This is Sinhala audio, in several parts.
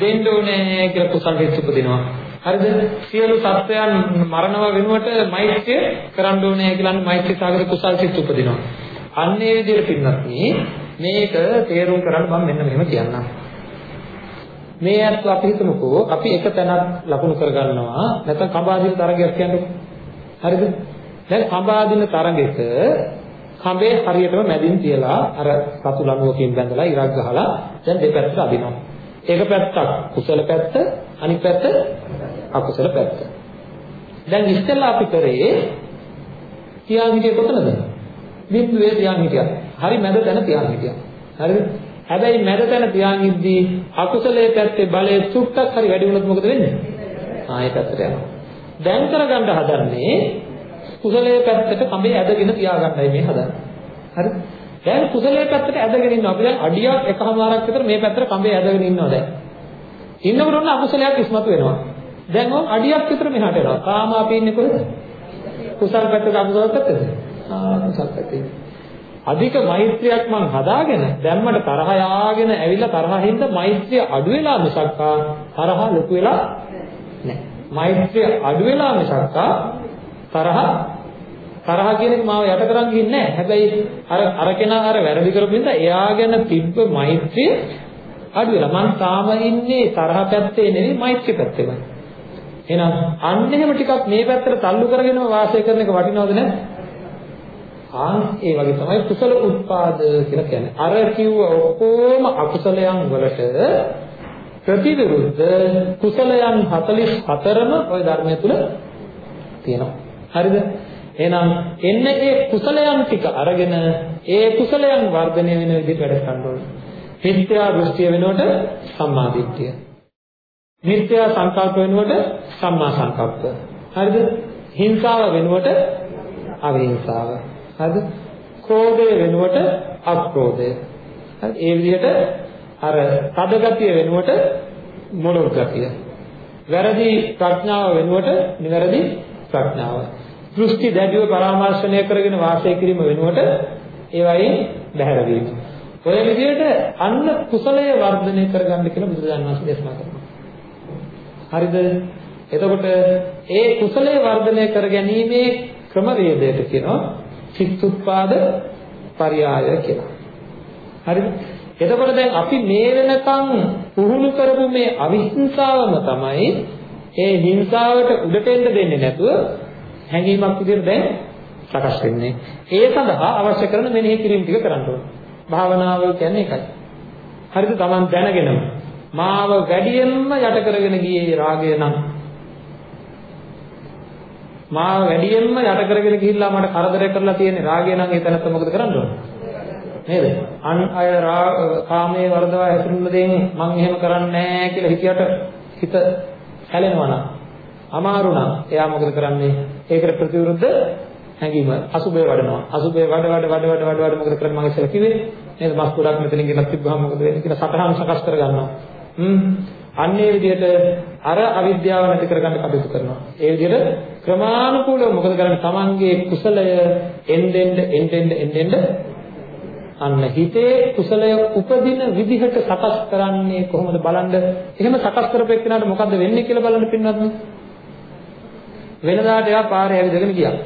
දෙන්න ඕනේ කියලා කුසල් හිත උපදිනවා. හරිද? සියලු සත්වයන් මරණව වෙනුවට මෛත්‍රිය කරන්න ඕනේ කියලා මෛත්‍රී සාගර කුසල් හිත උපදිනවා. අන්නේ විදිහට පින්නත් මේක තේරුම් කරන්න මම මෙන්න මෙහෙම කියන්නම්. මේ අත් අපි හිතමුකෝ අපි එක තැනක් ලකුණු කරගන්නවා නැත්නම් කඹාදින තරගයක් කියන්නකෝ. හරිද? දැන් කඹාදින තරගෙක කඹේ හරියටම මැදින් තියලා අර සතු ලණුවකින් බැඳලා ඉරක් ගහලා දැන් දෙපැත්තට අදිනවා. එක පැත්තක් කුසල පැත්ත අනිත් පැත්ත අකුසල පැත්ත. දැන් ඉස්සෙල්ලා අපි කරේ තියාන් හිටියේ කොතනද? බිඳුවේ තියාන් හිටියා. හරි මැද තැන තියාන් හිටියා. හරිද? හැබැයි මැද තැන තියාන් ඉද්දී අකුසලයේ පැත්තේ බලය සුට්ටක් හරි වැඩි වුණොත් මොකද වෙන්නේ? ආයෙ පැත්තට යනවා. දැන් කරගන්න හදන්නේ කුසලයේ පැත්තට කඹේ ඇදගෙන තියාගන්නයි මේ හදන්නේ. හරිද? දැන් කුසලයේ පැත්තට ඇදගෙන ඉන්නවා. අපි දැන් අඩියක් එකමාරක් විතර මේ පැත්තට කඹේ ඇදගෙන ඉන්නවා දැන්. ඉන්නකොට ඔන්න අකුසලයක් ඉස්මතු වෙනවා. දැන් ඔය අඩියක් විතර මෙහාට එනවා. තාම අපි ඉන්නේ කොහෙද? කුසල පැත්තට අකුසල පැත්තද? ආ කුසල පැත්තේ. අධික මෛත්‍රියක් මං හදාගෙන දැම්මට තරහ යාගෙන ඇවිල්ලා තරහින්ද මෛත්‍රිය අඩු වෙලා මිසක්කා තරහ ලොකු වෙලා නැහැ. මෛත්‍රිය අඩු වෙලා මිසක්කා තරහ තරහ කියන එක මාව යට කරන් ගින්නේ නැහැ. හැබැයි අර අර කෙනා අර වැරදි කරපු නිසා එයා ගැන තිබ්බ මෛත්‍රිය අඩු වෙලා. මං තාම ඉන්නේ තරහ පැත්තේ නෙවෙයි මෛත්‍රිය පැත්තේ. එහෙනම් අන්න එහෙම ටිකක් මේ පැත්තට තල්ලු කරගෙන වාසය කරන එක වටිනවද නැද්ද? ආන් ඒ වගේ තමයි කුසල උත්පාද කියලා කියන්නේ. අර කිව්ව ඔක්කොම අකුසලයන් වලට ප්‍රතිවිරුද්ධ කුසලයන් 44ම ওই ධර්මය තුල තියෙනවා. හරිද? එහෙනම් එන්න ඒ කුසලයන් ටික අරගෙන ඒ කුසලයන් වර්ධනය වෙන විදිහට වැඩ කරන්න ඕනේ. මිත්‍යා දෘෂ්ටිය වෙනකොට සම්මා දිට්ඨිය. මිත්‍යා සංකල්ප වෙනකොට සම්මා සංකප්ප. හරිද? හිංසාව වෙනුවට අවිහිංසාව. හරිද? ක්‍රෝධය වෙනුවට අක්‍රෝධය. හරි ඒ විදිහට අර තද ගතිය වෙනුවට මොළොක් ගතිය. වැරදි ප්‍රඥාව වෙනුවට නිවැරදි ප්‍රඥාව. දෘෂ්ටි දැඩිව පරාමර්ශණය කරගෙන වාසය කිරීම වෙනුවට ඒවයින් බැහැර වීම. ඔය විදිහට අන්න කුසලය වර්ධනය කරගන්න කියලා බුදුරජාණන් වහන්සේ දේශනා කරනවා. හරිද? එතකොට ඒ කුසලය වර්ධනය කර ගැනීමේ ක්‍රමවේදයට කියනවා චිත්තුත්පාද පරියාය කියලා. හරිද? එතකොට දැන් අපි මේ වෙනකන් පුහුණු කරපු මේ අවිහිංසාවම තමයි ඒ හිංසාවට උඩට එන්න දෙන්නේ නැතුව හැඟීමක් විදිහට දැන් සකස් වෙන්නේ. ඒ සඳහා අවශ්‍ය කරන මෙනෙහි කිරීම ටික කරන්න ඕනේ. භාවනාව කියන්නේ ඒකයි. හරිද? Taman දැනගෙනම මාව වැඩියෙන්ම යට කරගෙන ගියේ රාගය නම් මාව වැඩියෙන්ම යට කරගෙන ගිහිල්ලා මට කරදර කරලා තියෙන රාගය නම් ඒ තැනත් මොකද කරන්න ඕනේ? නේද? අන් අය කාමයේ වර්ධව හැසිරුණ දෙයින් මං එහෙම කරන්නේ නැහැ කියලා හිතියට හිත හැලෙනවා නම් අමාරු නම් එයා මොකද කරන්නේ? ඒකට ප්‍රතිවිරුද්ධ හැඟීම අසුබේ වඩනවා. අසුබේ වඩ වඩ වඩ වඩ වඩ වඩ මොකද කරන්නේ මම ඉස්සෙල්ලා කිව්වේ? නේද? මස් ගොඩක් මෙතනින් ගෙනත් තිබ්බහම මොකද වෙන්නේ කියලා සතහන් සකස් කරගන්නවා. හ්ම්. අන්නේ විදිහට අර අවිද්‍යාව නැති කරගන්න කටයුතු කරනවා. ඒ විදිහට ක්‍රමානුකූලව මොකද කරන්නේ? Tamange කුසලය එන්නෙන් එන්නෙන් එන්නෙන් අන්න හිතේ කුසලය උපදින විදිහට සකස් කරන්නේ කොහොමද බලන්න. එහෙම සකස් කරපෙන්නාට මොකද්ද වෙන්නේ කියලා බලන්න පින්නත්. වෙනදාට එයා පාරේ ඇවිදගෙන ගියා.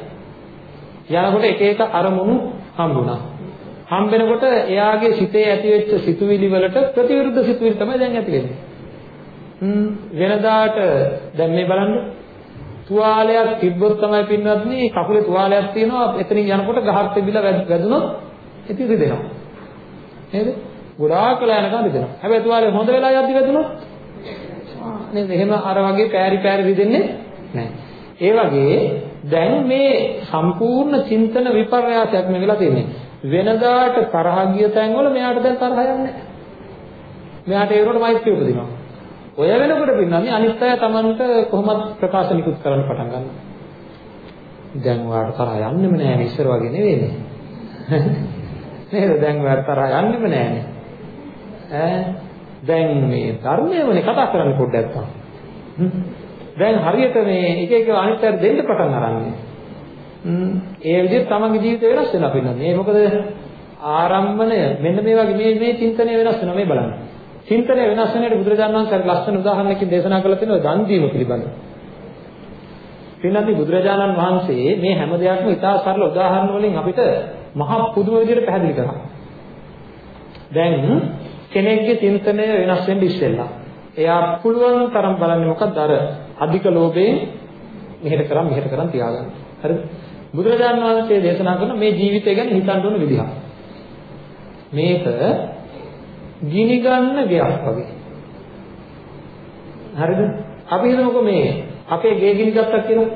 යනකොට එක එක අරමුණු හම්බුණා. හම්බෙනකොට එයාගේ සිතේ ඇතිවෙච්ච සිතුවිලි වලට ප්‍රතිවිරුද්ධ සිතුවිලි තමයි දැන් ඇති වෙන්නේ. හ්ම් වෙනදාට දැන් මේ බලන්න තුවාලයක් තිබ්බොත් තමයි පින්වත්නි කකුලේ තුවාලයක් තියෙනවා එතනින් යනකොට ගහක් තිබිලා වැදුනොත් ඉතින් රිදෙනවා. නේද? ගොඩාක් වෙලා යනකම් රිදෙනවා. හැබැයි තුවාලේ හොඳ වෙලා යද්දි වැදුනොත් නේද? එහෙම අර වගේ පෑරි පෑරි රිදෙන්නේ නැහැ. ඒ වගේ දැන් මේ සම්පූර්ණ චින්තන විපර්යාසයක් මේ වෙලා තියෙන්නේ. වෙනදාට තරහ ගිය තැන්වල මෙයාට දැන් තරහ යන්නේ නැහැ. මෙයාට ඒකට මෛත්‍රිය උපදිනවා. ඔය වෙනකොට පින්නන්නේ අනිත් අය Tamanට කොහොමද ප්‍රකාශනිකුත් කරන්න පටන් ගන්නවා. දැන් ඔයාලට තරහ යන්නෙම නෑ ඉස්සර වගේ නෙවෙයිනේ. නේද? දැන් ඔයාලට තරහ යන්නෙම නෑනේ. ඈ දැන් මේ ධර්මයවනේ කතා කරන්න පොඩ්ඩක් තාම. දැන් හරියට මේ එක එක අනිත් අයට දෙන්න පටන් අරන්නේ. ඒ විදිහට තමන්ගේ ජීවිතය වෙනස් වෙනවා පින්නන්නේ. ඒ මොකද ආරම්භණය මෙන්න මේ වගේ මේ මේ චින්තනය වෙනස් වෙනවා මේ බලන්න. චින්තනය වෙනස් වෙනකොට බුදුරජාණන් වහන්සේ අර ලස්සන උදාහරණයකින් දේශනා කළා තියෙනවා දන් දීම පිළිබඳව. පින්නදී බුදුරජාණන් වහන්සේ මේ හැම දෙයක්ම ඉතා සරල උදාහරණ වලින් අපිට මහා පුදුම විදිහට පැහැදිලි කරා. දැන් කෙනෙක්ගේ චින්තනය වෙනස් වෙන්න ඉස්සෙල්ලා එයා පුළුවන් තරම් බලන්නේ මොකක්ද අර අධික ලෝභයෙන් මෙහෙට කරන් මෙහෙට කරන් තියාගන්න. හරිද? බුදුරජාණන් වහන්සේ දේශනා කරන මේ ජීවිතය ගැන හිතන්න ඕන විදිහ. මේක ගිනි ගන්න ගයක් වගේ. හරිද? අපි හිතමුකෝ මේ අපේ ගේ ගිනි ගත්තා කියලා.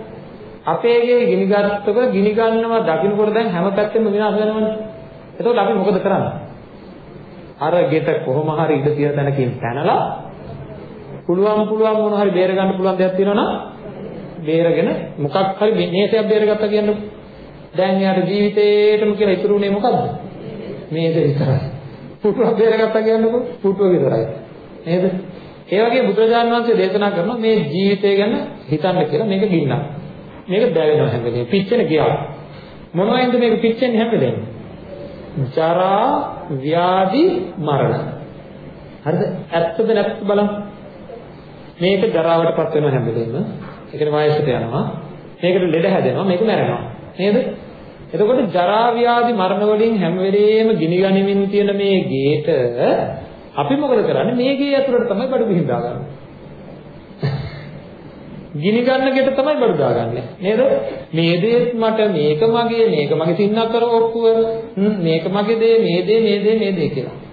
අපේ ගේ ගිනි ගත්තක ගිනි ගන්නවා දකින්නකොට දැන් හැම පැත්තෙම විනාශ වෙනවනේ. එතකොට අපි මොකද කරන්නේ? අර ගෙට කොහොම හරි ඉඳ තියෙන තැනකින් පැනලා පුළුවන් පුළුවන් මොන හරි බේර ගන්න පුළුවන් දෙයක් තියෙනවා නම් බේරගෙන මොකක් හරි මේසයක් බේරගත්තා කියන්නේ දැන් යාට ජීවිතේටම කියලා ඉතුරු උනේ මොකද්ද? මේස විතරයි. පුටුවක් බේරගත්තා කියන්නකො පුටුව විතරයි. නේද? ඒ වගේ බුදුරජාණන් වහන්සේ දේශනා කරනවා මේ ජීවිතය ගැන හිතන්න කියලා මේක ගින්නක්. මේක දැවෙනවා හැම වෙලේම. පිච්චෙන ගියා. මොනවයින්ද මේක පිච්චෙන්නේ හැම වෙලේම? ජරා ව්‍යාධි මරණ. හරිද? ඇත්තද නැත්ද බලන්න. මේක ජරාවටපත් වෙනවා හැම වෙලේම ඒකට වයසට යනවා. මේකට ලෙඩ හැදෙනවා. මේක මැරෙනවා. නේද? එතකොට ජරා ව්‍යාධි මරණ වලින් හැම වෙලේම ගිනි ගනිමින් තියෙන මේ ගේට අපි මොකද කරන්නේ? මේ ගේ ඇතුළට තමයි බඩු ගිහින් දාගන්නේ. ගිනි ගන්න ගෙට තමයි බඩු දාගන්නේ. නේද? මේ දේත් මට මේක මගේ මේක මගේ සින්නතර ඔක්කුව මේක මගේ දේ මේ දේ මේ දේ මේ දේ කියලා.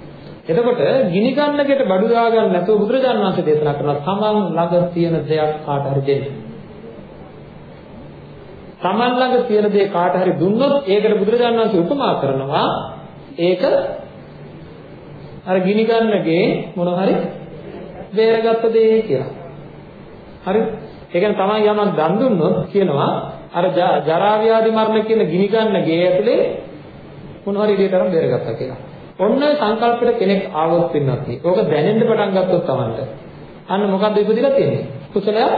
එතකොට ගිනි ගන්න ගෙට බඩු දාගන්න නැතුව බුදුරජාණන් වහන්සේ දේශනා කරනවා තමන් ළඟ තියෙන දෙයක් කාට හරි දෙන්න. තමන් ළඟ තියෙන දේ කාට හරි දුන්නොත් ඒකට බුදුරජාණන් වහන්සේ උපමා කරනවා ඒක අර ගිනි ගන්නගේ මොන හරි බේරගත්ත දේ කියලා. හරි? ඒ කියන්නේ තමන් යමක් දන් දුන්නොත් කියනවා අර ජරා ව්‍යාධි මරණ කියන ගිනි ගන්න ගේ ඇතුලේ මොන හරි දෙයක් තරම් බේරගත්තා කියලා. ඔන්න සංකල්පෙට කෙනෙක් ආවොත් වෙනත් නේ. ඕක දැනෙන්න පටන් ගත්තොත් තමන්ට. අන්න මොකද්ද ඉපදිලා තියෙන්නේ? කුසලයක්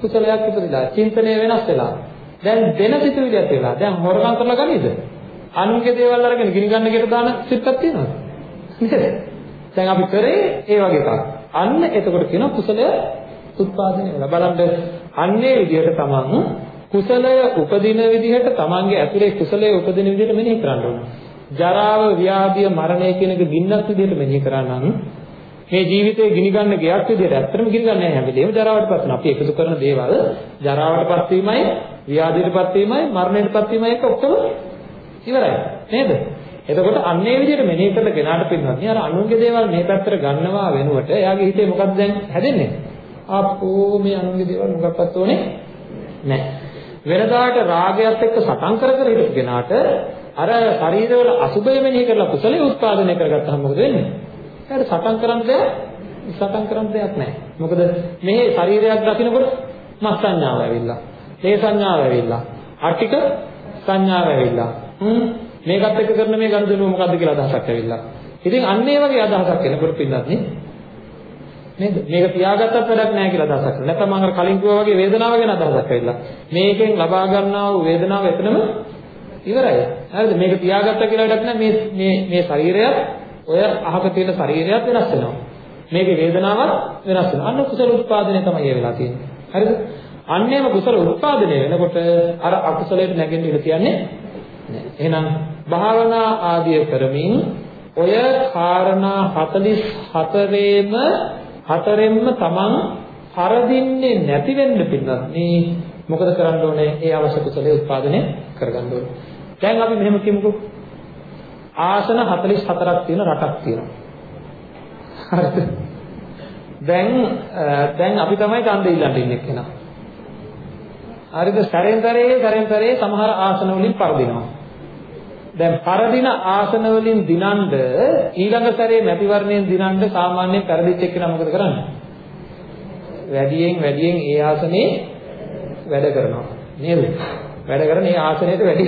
කුසලයක් ඉපදිලා. චින්තනය වෙනස් වෙලා. දැන් දෙන සිතුවිලියක් වෙලා. දැන් හොරකම් කරලා ගනීද? අනුන්ගේ දේවල් අරගෙන ගිනි ගන්න ගෙට දාන සිත්තක් තියෙනවද? නේද? දැන් අපි කරේ ඒ වගේ එකක්. අන්න එතකොට කියනවා කුසලය උත්පාදනය වෙලා. බලන්න අන්නේ විදිහට තමන් කුසලය උපදින විදිහට තමන්ගේ ඇතුලේ කුසලය උපදින විදිහට මෙනෙහි කරන්න ඕනේ. ජරාව, ව්‍යාධිය, මරණය කියන එක ගින්නක් විදිහට මෙනෙහි කරා නම් මේ ජීවිතේ ගිනි ගන්න ගයක් විදිහට ඇත්තටම ගිනි ගන්න නැහැ හැම වෙලේම ජරාවටපත් වෙනවා. අපි එකතු කරන දේවල් ජරාවටපත් වීමයි ව්‍යාධියටපත් වීමයි මරණයටපත් වීමයි එක ඔක්කොම ඉවරයි නේද? එතකොට අන්නේ විදිහට මෙනෙහි කරලා ගෙනාට පින්නත් අර අනුන්ගේ දේවල් මේ පැත්තට ගන්නවා වෙනුවට එයාගේ හිතේ මොකක්ද දැන් හැදෙන්නේ? ආපෝ මේ අනුන්ගේ දේවල් මොකක්වත් ඕනේ නැහැ. වෙනදාට රාගයත් එක්ක සටන් කර කර හිටපු කෙනාට අර ශරීරවල අසුබය මෙනෙහි කරලා කුසලයේ උත්පාදනය කරගත්තාම මොකද වෙන්නේ? එයාට සටන් කරන්න දෙයක් සටන් කරන්න දෙයක් නැහැ. මොකද මේ ශරීරයක් දකින්නකොට මස් සංඥාව ඇවිල්ලා මේ සංඥාව ඇවිල්ලා. අට්ටික සංඥාව ඇවිල්ලා. හ්ම් මේකත් එක්ක කරන මේ ගනුදෙනුව මොකද්ද කියලා අදහසක් ඇවිල්ලා. ඉතින් අන්න ඒ වගේ අදහසක් එනකොට පින්නත් නේ නේද? මේක තියාගත්තත් වැඩක් නැහැ කියලා අදහසක් කරනවා. නැත්නම් මම අර කලින් කිව්වා වගේ වේදනාව ගැන අදහසක් ඇවිල්ලා. මේකෙන් ලබා ගන්නා වූ වේදනාව එතනම ඉවරයි. හරිද? මේක තියාගත්ත කියලා වැඩක් නැහැ. මේ මේ මේ ශරීරයත් ඔය අහක තියෙන ශරීරයත් වෙනස් වෙනවා. මේකේ වේදනාවත් වෙනස් වෙනවා. අන්න කුසල උත්පාදනය තමයි ඒ වෙලා තියෙන්නේ. හරිද? අන්නේම කුසල උත්පාදනය වෙනකොට අර අකුසලයට නැගෙන්න ඉඩ තියන්නේ නැහැ. එහෙනම් භාවනා ආදිය කරමින් ඔය කාරණා 44ෙම හතරෙන්ම තමන් හරදින්නේ නැති වෙන්න පින්නත් මේ මොකද කරන්න ඕනේ? ඒ අවශ්‍ය කුසලයේ උත්පාදනය කරගන්න ඕනේ. දැන් අපි මෙහෙම කියමුකෝ. ආසන 44ක් තියෙන රටක් තියෙනවා. හරිද? දැන් දැන් අපි තමයි ඡන්දෙ ඉල්ලන්න ඉන්නේ කෙනා. හරිද? සැරෙන් සැරේ සැරෙන් සැරේ සමහර ආසන වලින් පරදිනවා. දැන් පරදින ආසන වලින් දිනනද ඊළඟ සැරේ මැතිවරණයෙන් දිනනද සාමාන්‍යයෙන් පෙරදිච්ච එක්කෙනා මොකද කරන්නේ? වැඩියෙන් වැඩියෙන් ඒ ආසනේ වැඩ කරනවා. නේද? වැඩ කරන ඒ ආසනයට වැඩි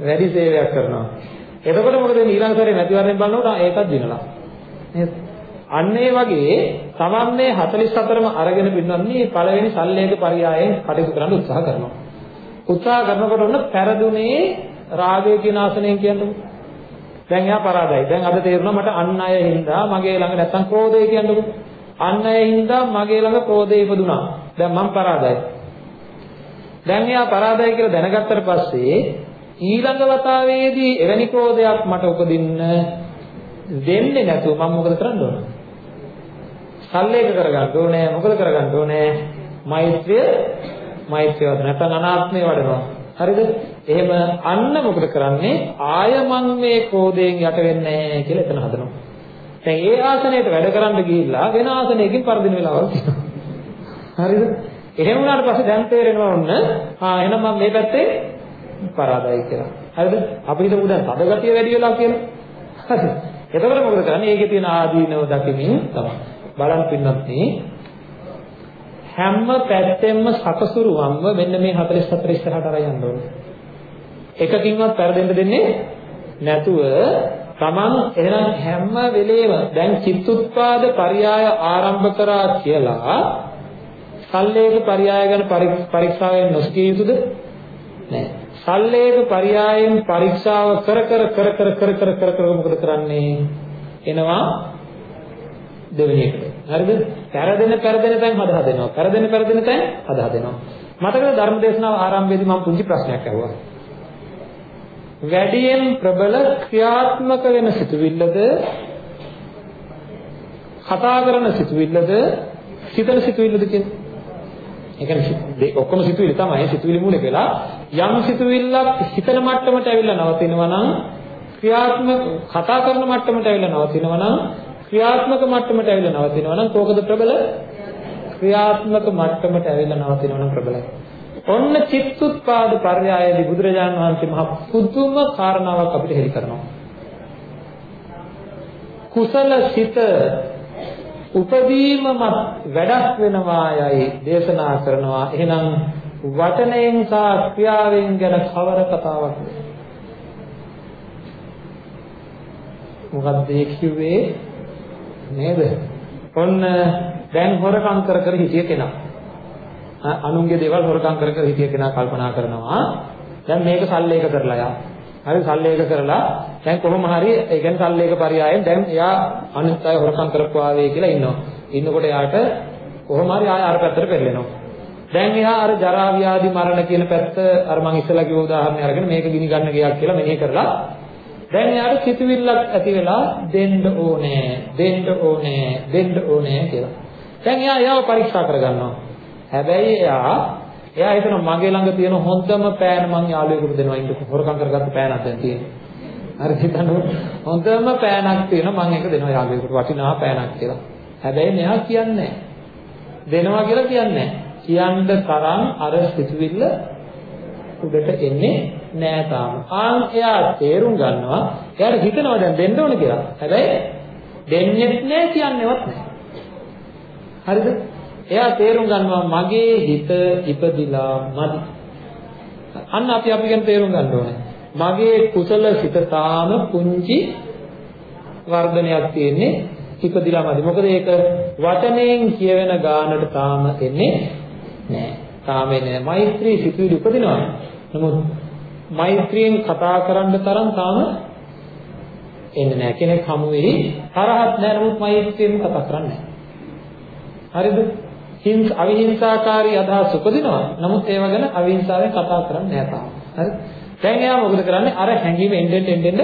වැඩි සේවයක් කරනවා. එතකොට මොකද ඊළඟ සැරේ මැතිවරණයෙන් බලනකොට ඒකත් දිනලා. නේද? අන්න ඒ වගේ තමන්නේ 44ම අරගෙන පින්නන්නේ පළවෙනි සල්ලේක පරියායෙන් කටයුතු කරන්න උත්සාහ කරනවා. උත්සාහ කරනකොට ඔන්න පෙරදුනේ රාගය කියන ආසනයෙන් කියන්නේ. දැන් එයා පරාදයි. දැන් අද තේරුණා මට අන් අය හින්දා මගේ ළඟ නැත්තම් ක්‍රෝධය කියන්නකො. අන් අය හින්දා මගේ ළඟ ක්‍රෝධය ඉපදුනා. දැන් මම පරාදයි. දැන් එයා පරාදයි කියලා දැනගත්තට පස්සේ ඊළඟ වතාවේදී එවැනි ක්‍රෝධයක් මට උපදින්න දෙන්නේ නැතුව මම මොකද කරන්න ඕන? සල්ලේක කරගන්න ඕනේ. මොකද කරගන්න ඕනේ? මෛත්‍රිය මෛත්‍රිය වඩ නැත්නම් අනාත්මය වඩනවා. හරිද? එහෙම අන්න මොකද කරන්නේ? ආය මං මේ ක්‍රෝධයෙන් යට වෙන්නේ නැහැ කියලා එතන හදනවා. දැන් ඒ ආසනයට වැඩ කරන්න ගිහිල්ලා වෙන ආසනයකින් පරදින වෙලාවල් තියෙනවා. හරිද? එහෙම වුණාට පස්සේ දැන් තේරෙනවා ඔන්න ආ එහෙනම් මම මේ පැත්තේ පරාදයි කියලා. හරිද? අපි හිතමු දැන් තද ගතිය වැඩි වෙලා කියලා. හරිද? එතකොට මොකද කරන්නේ? ඒකේ තියෙන ආදීනව දකිමින් තමයි. බලන්න පින්නත් හැම පැත්තෙම සකසුරුවම්ම මෙන්න මේ 44 ඉස්සරහට අරන් යන්න ඕනේ. එකකින්වත් පෙරදෙන්න දෙන්නේ නැතුව තමන් එහෙනම් හැම වෙලේම දැන් චිත්තුත්පාද පරියාය ආරම්භ කරා කියලා සල්ලේක පරියාය ගැන පරීක්ෂාවෙන් නොසිතිය යුතුද? නෑ. සල්ලේක පරියායෙන් පරීක්ෂාව කර කර කර කර කර කර කර කර මොකද කරන්නේ? එනවා දෙවෙනි එකට. හරිද? පෙරදෙන පෙරදෙන තැන් හදා දෙනවා. පෙරදෙන පෙරදෙන තැන් හදා දෙනවා. මතකද ධර්ම දේශනාව ආරම්භයේදී මම පුංචි ප්‍රශ්නයක් අහුවා. වැඩියෙන් ප්‍රබල ක්‍රියාත්මක වෙන සිතුවිල්ලද කතා කරන සිතුවිල්ලද හිතන සිතුවිල්ලද කියන්නේ ඒ කියන්නේ ඔක්කොම සිතුවිලි තමයි. සිතුවිලි මූලික වෙලා යම් සිතුවිල්ලක් හිතන මට්ටමට ඇවිල්ලා නවතිනවා නම් ක්‍රියාත්මක කතා කරන මට්ටමට ඇවිල්ලා නවතිනවා නම් ක්‍රියාත්මක මට්ටමට ඇවිල්ලා නවතිනවා නම් කෝකද ප්‍රබල? ක්‍රියාත්මක මට්ටමට ඇවිල්ලා නවතිනවා නම් ප්‍රබලයි. ඔන්න චිත්තුත්පාද පර්යායදී බුදුරජාණන් වහන්සේ මහ පුදුම කාරණාවක් අපිට හෙළි කරනවා. කුසල සිත උපදීමම වැඩක් වෙනවා යයි දේශනා කරනවා. එහෙනම් වචනයෙන් සහ ක්‍රියාවෙන් ගැන කවර කතාවක් මොකක්ද ඒ කිව්වේ නේද? ඔන්න දැන් හොරකම් කර කර හිටිය කෙනා. අනුන්ගේ දේවල් හොරකම් කර කර හිටිය කෙනා කල්පනා කරනවා දැන් මේක සල්ලේක කරලා යා. හරි සල්ලේක කරලා දැන් කොහොම හරි ඒ කියන්නේ සල්ලේක පරයයන් දැන් එයා අනිත් අය හොරකම් කරපු ආවේ කියලා ඉන්නවා. ඉන්නකොට එයාට කොහොම හරි ආය අර පැත්තට පෙරලෙනවා. දැන් එයා අර ජරා ව්‍යාධි මරණ කියන පැත්ත අර මම ඉස්සලා කිව්ව උදාහරණය අරගෙන මේක ගිනි ගන්න ගියක් කියලා මෙනෙහි කරලා දැන් එයාට සිතුවිල්ලක් ඇති වෙලා දෙන්න ඕනේ දෙන්න ඕනේ දෙන්න ඕනේ කියලා. දැන් එයා එයාව පරීක්ෂා කරගන්නවා. හැබැයි එයා එයා හිතනවා මගේ ළඟ තියෙන හොඳම පෑන මං යාළුවෙකුට දෙනවා ඉන්න හොරකම් කරගත්ත පෑනක් දැන් තියෙන්නේ. හරි හිතන්න හොඳම පෑනක් තියෙනවා මං ඒක දෙනවා යාළුවෙකුට වටිනා පෑනක් කියලා. හැබැයි මෙයා කියන්නේ දෙනවා කියලා කියන්නේ කියන්න තරම් අර සිතුවිල්ල උඩට එන්නේ නෑ තාම. ආන් එයා තේරුම් ගන්නවා එයාට හිතනවා දැන් දෙන්න ඕන කියලා. හැබැයි දෙන්නෙත් නෑ කියන්නේවත් නෑ. හරිද? එයා තේරුම් ගන්නවා මගේ හිත ඉපදිලා මදි. අන්න අපි අපි ගැන තේරුම් ගන්න ඕනේ. මගේ කුසල සිත තාම පුංචි වර්ධනයක් තියෙන්නේ ඉපදිලා මදි. මොකද ඒක වචනයෙන් කියවෙන ගානට තාම එන්නේ නෑ. තාම එන්නේ නෑ. මෛත්‍රී සිතුවිලි උපදිනවා. නමුත් මෛත්‍රියෙන් කතා කරන්න තරම් තාම එන්නේ නෑ. කෙනෙක් හමු වෙයි තරහක් නෑ නමුත් මෛත්‍රියෙන් කතා කරන්නේ නෑ. හරිද? හිංස අවිහිංසාකාරී අදහස් උපදිනවා. නමුත් ඒව ගැන අවිහිංසාවෙන් කතා කරන්නේ නැහැ තාම. හරි? දැන් එයා මොකද කරන්නේ? අර හැංගීම එන්නෙන් එන්නෙන්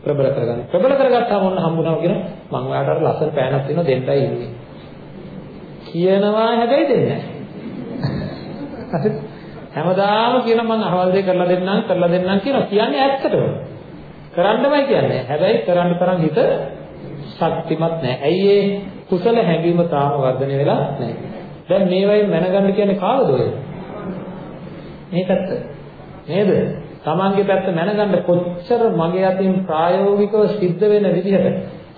ප්‍රබල කරගන්න. ප්‍රබල කරගත්තාම ඔන්න හම්බුනවා කියන මම ඔයාලට අර ලස්සන පෑනක් තියෙනවා දෙන්නයි ඉන්නේ. කියනවා හැබැයි දෙන්නේ නැහැ. හැමදාම කියන මම අහවල් දෙය කරලා දෙන්නම් කරලා දෙන්නම් කියලා කියන්නේ ඇත්තටම. කරන්නමයි කියන්නේ. හැබැයි කරන්න තරම් හිත ශක්තිමත් නැහැ. ඇයි ඒ කුසල හැඟීම තාම වර්ධනය වෙලා නැහැ. දැන් මේ වයින් මැනගන්න කියන්නේ කාවද ඔය? මේ පැත්ත. නේද? Tamange පැත්ත මැනගන්න කොච්චර මගේ අතින් ප්‍රායෝගිකව සිද්ධ වෙන විදිහට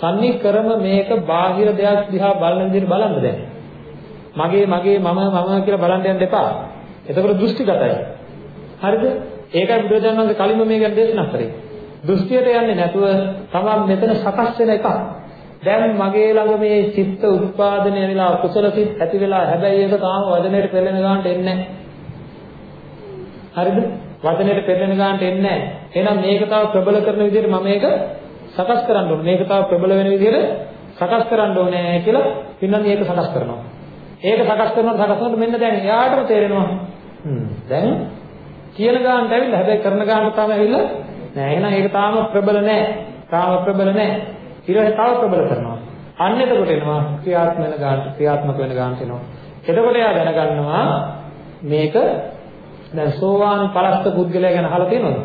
තන්නේ කරම මේක බාහිර දෙයක් දිහා බලන විදිහට බලන්න දැන්. මගේ මගේ මම මම කියලා බලන්න යන්න එපා. එතකොට දෘෂ්ටිගතයි. හරිද? ඒකයි බුදුරජාණන් වහන්සේ කලින්ම මේ ගැන දේශනා කරේ. දෘෂ්ටියට යන්නේ නැතුව තමන් මෙතන සකස් වෙන එකක්. දැන් මගේ ළඟ මේ චිත්ත උත්පාදනය වෙලා කුසල සිත් ඇති වෙලා හැබැයි ඒක තාම වදනයට පෙරලෙන ගානට එන්නේ නැහැ. හරිද? වදනයට පෙරලෙන ගානට එන්නේ නැහැ. එහෙනම් මේක තව ප්‍රබල කරන විදිහට මම මේක සකස් කරන්න ඕනේ. මේක තව ප්‍රබල වෙන විදිහට සකස් කරන්න ඕනේ කියලා පින්නන් මේක සකස් කරනවා. ඒක සකස් කරනවා සකස් කරනකොට මෙන්න දැන් එයාටම තේරෙනවා. හ්ම් දැන් කියන ගානට ඇවිල්ලා හැබැයි කරන ගානට තාම ඇවිල්ලා නෑ. එහෙනම් ඒක තාම ප්‍රබල නෑ. තාම ප්‍රබල නෑ. ඊළඟට තව ප්‍රබල කරනවා. අන්න එතකොට එනවා ක්‍රියාත්මක වෙන ගානට ක්‍රියාත්මක වෙන ගානට එනවා. එතකොට එයා දැනගන්නවා මේක දැන් සෝවාන් පරස්ත පුද්ගලයා ගැන අහලා තියෙනවද?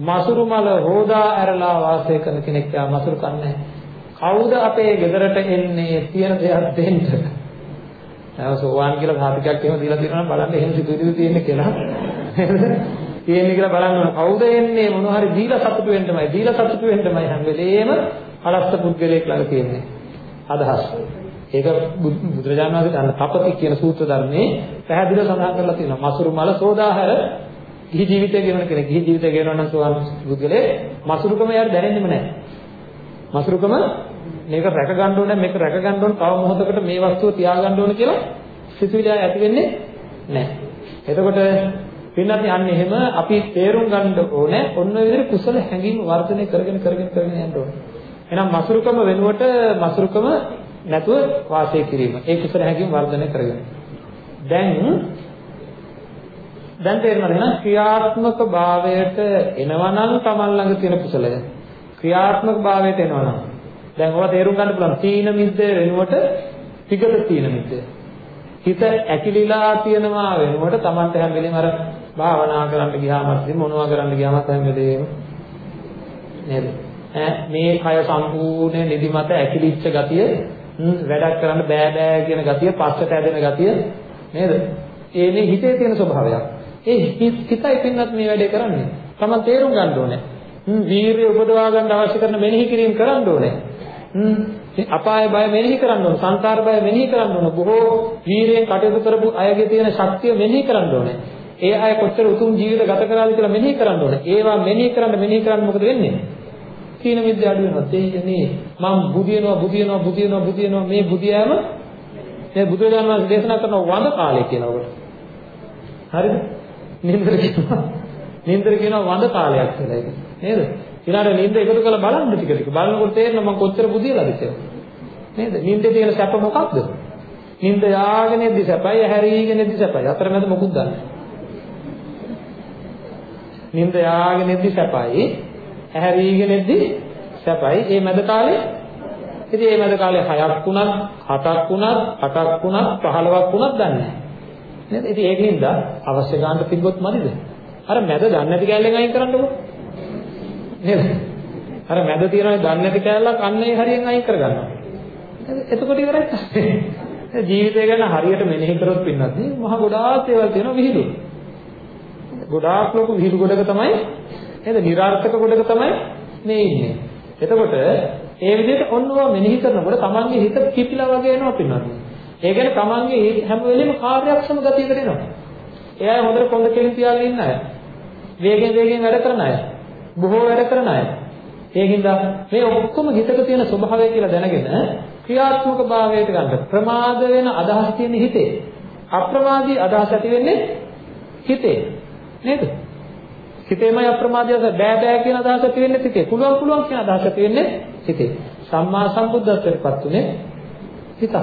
මසුරු මල හොදා ඇරලා වාසය කරන කෙනෙක් යා මසුරු කන්නේ කවුද අපේ ගෙදරට එන්නේ තියෙන දෙයක් දෙන්න? දැන් සෝවාන් කියලා සාතිකයක් එහෙම දීලා තියෙනවා නම් බලන්න එහෙම සිතුවිලි තියෙන්නේ කියලා. තියෙන්නේ කියලා බලන්න ඕන. කවුද එන්නේ මොන හරි දීලා සතුටු වෙන්නමයි. දීලා සතුටු වෙන්නමයි හැම වෙලේම පරස්ත පුද්ගලයෙක් ළඟ තියෙන්නේ. අදහස්. ඒක බුදුරජාණන් වහන්සේ අන්න තපති කියන සූත්‍ර ධර්මයේ පැහැදිලිව සඳහන් කරලා තියෙනවා. මසුරු මල සෝදාහර ගිහි ජීවිතය ගෙවන කෙනෙක්. ගිහි ජීවිතය ගෙවනවා නම් සෝවාන් බුදුලේ මසුරුකම යාර දැනෙන්නෙම නැහැ. මසුරුකම මේක රැක ගන්න ඕනේ මේක රැක ගන්න ඕනේ තව මොහොතකට මේ වස්තුව තියා ගන්න ඕනේ කියලා සිතුවිලි ඇති වෙන්නේ නැහැ. එතකොට පින්නත් යන්නේ එහෙම අපි තේරුම් ගන්න ඕනේ ඔන්න ඔය විදිහට කුසල හැඟීම් වර්ධනය කරගෙන කරගෙන කරගෙන යන්න ඕනේ. එහෙනම් මසුරුකම වෙනුවට මසුරුකම නැතුව වාසය කිරීම. ඒ කුසල හැඟීම් වර්ධනය කරගෙන. දැන් දැන් තේරෙනවද එහෙනම් ක්‍රියාත්මක භාවයට එනවනම් Taman ළඟ තියෙන කුසලය. ක්‍රියාත්මක භාවයට එනවනම් දැන් ඔවා තේරුම් ගන්න පුළුවන්. තීන මිද්ද වෙනුවට විගත තීන මිද්ද. හිත ඇකිලිලා තියෙනවා වෙනුවට Tamanට හැම වෙලේම අර භාවනා කරන්න ගියාම මොනවා කරන්න ගියාම හැම වෙලේම නේද? මේ කය සම්පූර්ණ නිදිමත ඇකිලිච්ච ගතිය වැඩක් කරන්න බෑ බෑ කියන ගතිය පස්සට ඇදෙන ගතිය නේද? ඒනේ හිතේ තියෙන ස්වභාවයක්. ඒ හිතයි පින්නත් මේ වැඩේ කරන්නේ. Taman තේරුම් ගන්න ඕනේ. වීරිය උපදවා ගන්න අවශ්‍ය කරන මෙනෙහි කිරීම කරන්න ඕනේ. අපාය බය මෙනෙහි කරන්න ඕනේ. සංසාර බය මෙනෙහි කරන්න ඕනේ. බොහෝ වීරියෙන් කටයුතු කරපු අයගේ තියෙන ශක්තිය මෙනෙහි කරන්න ඕනේ. ඒ අය කොච්චර උතුම් ජීවිත ගත කරාද කියලා මෙනෙහි කරන්න ඕනේ. ඒවා මෙනෙහි කරන්න මෙනෙහි කරන්න මොකද වෙන්නේ? තීන මිද්ද අඩු වෙනවා. තේයනේ මම බුදිනවා බුදිනවා බුදිනවා බුදිනවා මේ බුදියාම මේ බුදුරජාණන් වහන්සේ දේශනා කරන වඳ කාලය කියලා ඔකට. හරිද? නින්දර කියනවා. නින්දර කියනවා වඳ කාලයක් කියලා ඒක. නේද? ඊළඟට නින්ද එකතු කරලා බලන්න ටික ටික. බලනකොට තේරෙනවා මම කොච්චර බුදියලාද කියලා. නේද? නින්දේ තියෙන සැප මොකක්ද? නින්ද යාගෙන ඉද්දි සැපයි, හැරීගෙන ඉද්දි සැපයි. අතරමැද මොකුත් දන්නේ නැහැ. නින්ද යාගෙන ඉද්දි සැපයි, ඇහැරීගෙන ඉද්දි සැපයි. මේ මැද කාලේ ඉතින් මේ මැද කාලේ 6ක් වුණත් 7ක් වුණත් 8ක් වුණත් 15ක් වුණත් දන්නේ නැහැ. නේද? ඉතින් ඒකින්ද අවශ්‍ය ගන්නට තිබ්බොත් මදිද? අර මැද දන්නේ නැති කැලෙන් අයින් කරන්නකො. නේද? අර මැද තියෙන දන්නේ නැති කැලලක් අන්නේ හරියෙන් අයින් කරගන්නවා. එතකොට ඉවරයි. ජීවිතය ගැන හරියට මෙනෙහි කරොත් පින්නත් මහ ගොඩාක් ඒවා තියෙනවා විහිළු. ගොඩාක් ලොකු විහිළු ගොඩක තමයි නේද? નિરાර්ථක ගොඩක තමයි මේ ඉන්නේ. එතකොට ඒ විදිහට ඔන්නවා මෙනෙහි කරනකොට තමන්ගේ හිත කිපිලා වගේ එනවා පින්නත්. ඒ කියන්නේ තමන්ගේ හැම වෙලෙම කාර්යක්ෂම ගතියකට එනවා. එයා හොඳට කොන්ද කෙලින් තියාගෙන ඉන්න අය. වේගෙන් වේගෙන් වැඩ කරන අය. බොහෝ වැඩ කරන අය. ඒකින්ද මේ ඔක්කොම හිතක තියෙන ස්වභාවය කියලා දැනගෙන ක්‍රියාත්මක භාවයට ගන්න ප්‍රමාද වෙන අදහස් තියෙන හිතේ. අප්‍රමාදී අදහස් ඇති වෙන්නේ හිතේ. නේද? හිතේමයි අප්‍රමාදය බෑ බෑ කියන අදහස ඇති වෙන්නේ හිතේ. පුළුවන් පුළුවන් කියන අදහස ඇති වෙන්නේ හිතේ. සම්මා සම්බුද්ධත්වයටපත් උනේ හිත.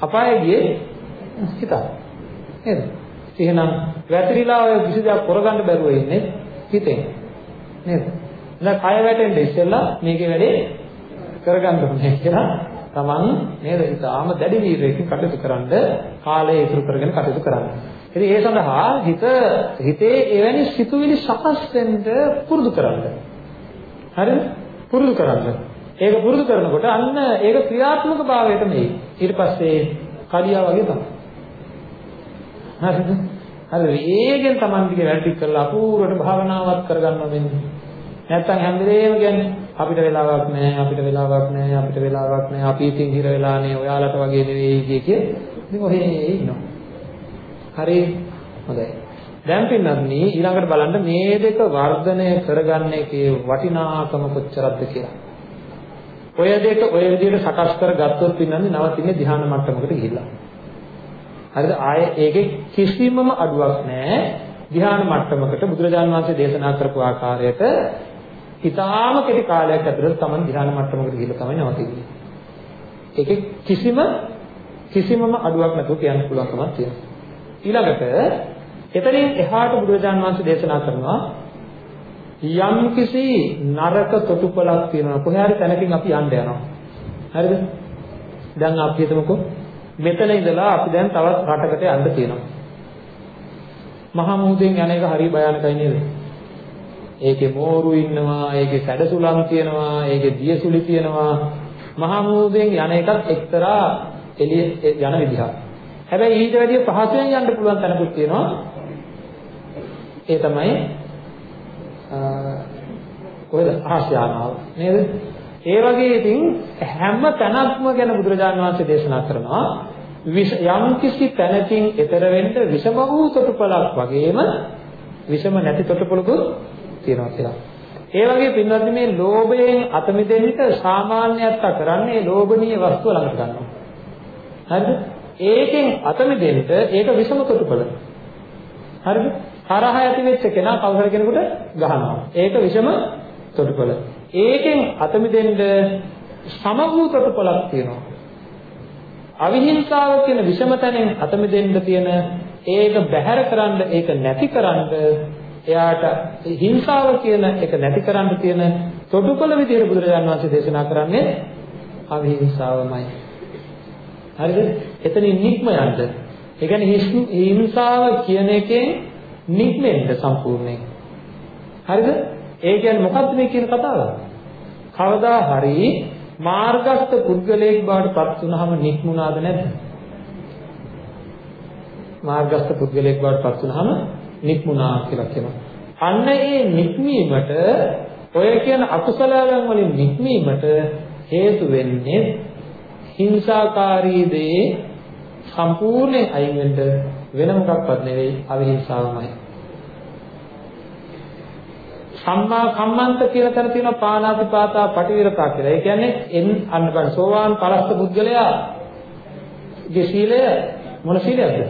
අපායේ ගියේ හිත. නේද? එහෙනම් වැතිරිලා ඔය කිසි දෙයක් කරගන්න බැරුව ඉන්නේ හිතෙන්. නේද? දැන් කය වැටෙන්න ඉස්සෙල්ලා මේකේ වැඩේ කරගන්න ඕනේ කියලා තමන් නේද? ඉතාලම දැඩි වීරයකින් කටයුතු කරන්න කාලය ඉතුරු කරගෙන කටයුතු කරන්න. ඉතින් ඒ සඳහා හිත හිතේ එවැනි සිතුවිලි සකස් වෙන්න පුරුදු කරන්න. හරිද? පුරුදු කරන්න. ඒක පුරුදු කරනකොට අන්න ඒක ක්‍රියාත්මක භාවයට මේ. ඊට පස්සේ කඩියා වගේ තමයි. හරිද? හරි වේගෙන් Taman දිගේ වැඩ ටික කරලා අපූර්වට භාවනාවක් කරගන්නවා වෙන්නේ. නැත්තම් හැම වෙලේම කියන්නේ අපිට වෙලාවක් නැහැ අපිට වෙලාවක් නැහැ අපිට වෙලාවක් නැහැ අපි ඉතින් හිර වෙලානේ ඔයාලට වගේ නෙවෙයි කිය කිය ඉතින් ඔහේ ඉන්නවා. හරි හොඳයි. දැන් පින්නත්නි ඊළඟට බලන්න මේ දෙක වර්ධනය කරගන්න එකේ වටිනාකම කොච්චරද කියලා. ඔය දෙක ඔය විදිහට සකස් කරගත්තොත් පින්නන්නේ නවතින්නේ ධ්‍යාන මට්ටමකට ගිහිල්ලා. හරිද? ආයේ ඒකේ කිසිමම අඩුවක් නැහැ. ධ්‍යාන මට්ටමකට බුදුරජාන් වහන්සේ දේශනා කරපු ආකාරයට ඉතාලම කෙටි කාලයක් ඇතුළත Taman ධ්‍යාන මට්ටමකට ගිහිල්ලා තමයි නවතින්නේ. ඒකේ කිසිම කිසිමම අඩුවක් නැතුව කියන්න පුළුවන්කමක් තියෙනවා. ඊළඟට එතනින් එහාට බුදුරජාන් වහන්සේ දේශනා කරනවා යම් කිසි නරක තොටුපළක් තියෙනවා කොහේ හරි තැනකින් අපි යන්න යනවා. හරිද? දැන් අපි හිතමුකෝ මෙතන ඉඳලා අපි දැන් තවත් රටකට යන්න තියෙනවා. මහා මුහුදෙන් යන එක හරි භයානකයි නේද? ඒකේ මෝරු ඉන්නවා, ඒකේ සැඩසුලම් තියෙනවා, ඒකේ දියසුලි තියෙනවා. මහා මුහුදෙන් යන එකත් එක්තරා එළිය යන විදිහක්. හැබැයි ඊට වැඩිය පහසුවෙන් යන්න පුළුවන් තැනකුත් තියෙනවා. ඒ තමයි කොහෙද ආශ්‍යානාව නේද? ඒ වගේ ඉතින් හැම තැනක්ම ගැන බුදුරජාණන් වහන්සේ දේශනා කරනවා යම් කිසි තැනකින් ඈතර වෙන්න විෂම වූ තොටුපළක් වගේම විෂම නැති තොටුපළකුත් තියෙනවා කියලා. ඒ වගේ පින්වත්නි මේ ලෝභයෙන් අත මිදෙන්න සාමාන්‍යයත් කරන්නේ ලෝභනීය වස්තුව ළඟට ගන්නවා. හරිද? ඒකෙන් අත මිදෙන්න ඒක විෂම තොටුපළ. හරිද? තරහ ඇති වෙච්ච කෙනා කවුරු කෙනෙකුට ගහනවා. ඒක විෂම තොටුපළ. ඒකෙන් අත මිදෙන්න සම වූ තොටුපළක් තියෙනවා. අවිහිංසාව කියන විෂම තැනෙන් අත මිදෙන්න තියෙන ඒක බැහැර කරන්න ඒක නැති කරන්න එයාට හිංසාව කියන එක නැති කරන්න තියෙන තොටුපළ විදිහට බුදුරජාණන් වහන්සේ දේශනා කරන්නේ අවිහිංසාවමයි. හරිද? එතනින් නික්ම යන්න. ඒ කියන්නේ හිංසාව කියන එකෙන් නික්මෙන්න සම්පූර්ණයෙන්. හරිද? ඒ කියන්නේ මොකක්ද මේ කියන කතාව? කවදා හරි මාර්ගස්ත පුද්ගලයෙක් බවට පත් වුනහම නික්මුණාද නැද්ද? මාර්ගස්ත පුද්ගලයෙක් බවට පත් වුනහම නික්මුණා කියලා කියනවා. අන්න ඒ නික්මීමට ඔය කියන අකුසලයන් වලින් නික්මීමට හේතු වෙන්නේ හිංසාකාරී දේ සම්පූර්ණයෙන් අයින් වෙන්න වෙන මොකක්වත් නෙවෙයි අවිහිංසාවමයි. සම්මා කම්මන්ත කියලා තැන තියෙනවා පාණාතිපාතා පටිවිරතා කියලා. ඒ කියන්නේ එන් අන්න බලන්න සෝවාන් පරස්ත පුද්ගලයා ගේ සීලය මොන සීලයක්ද?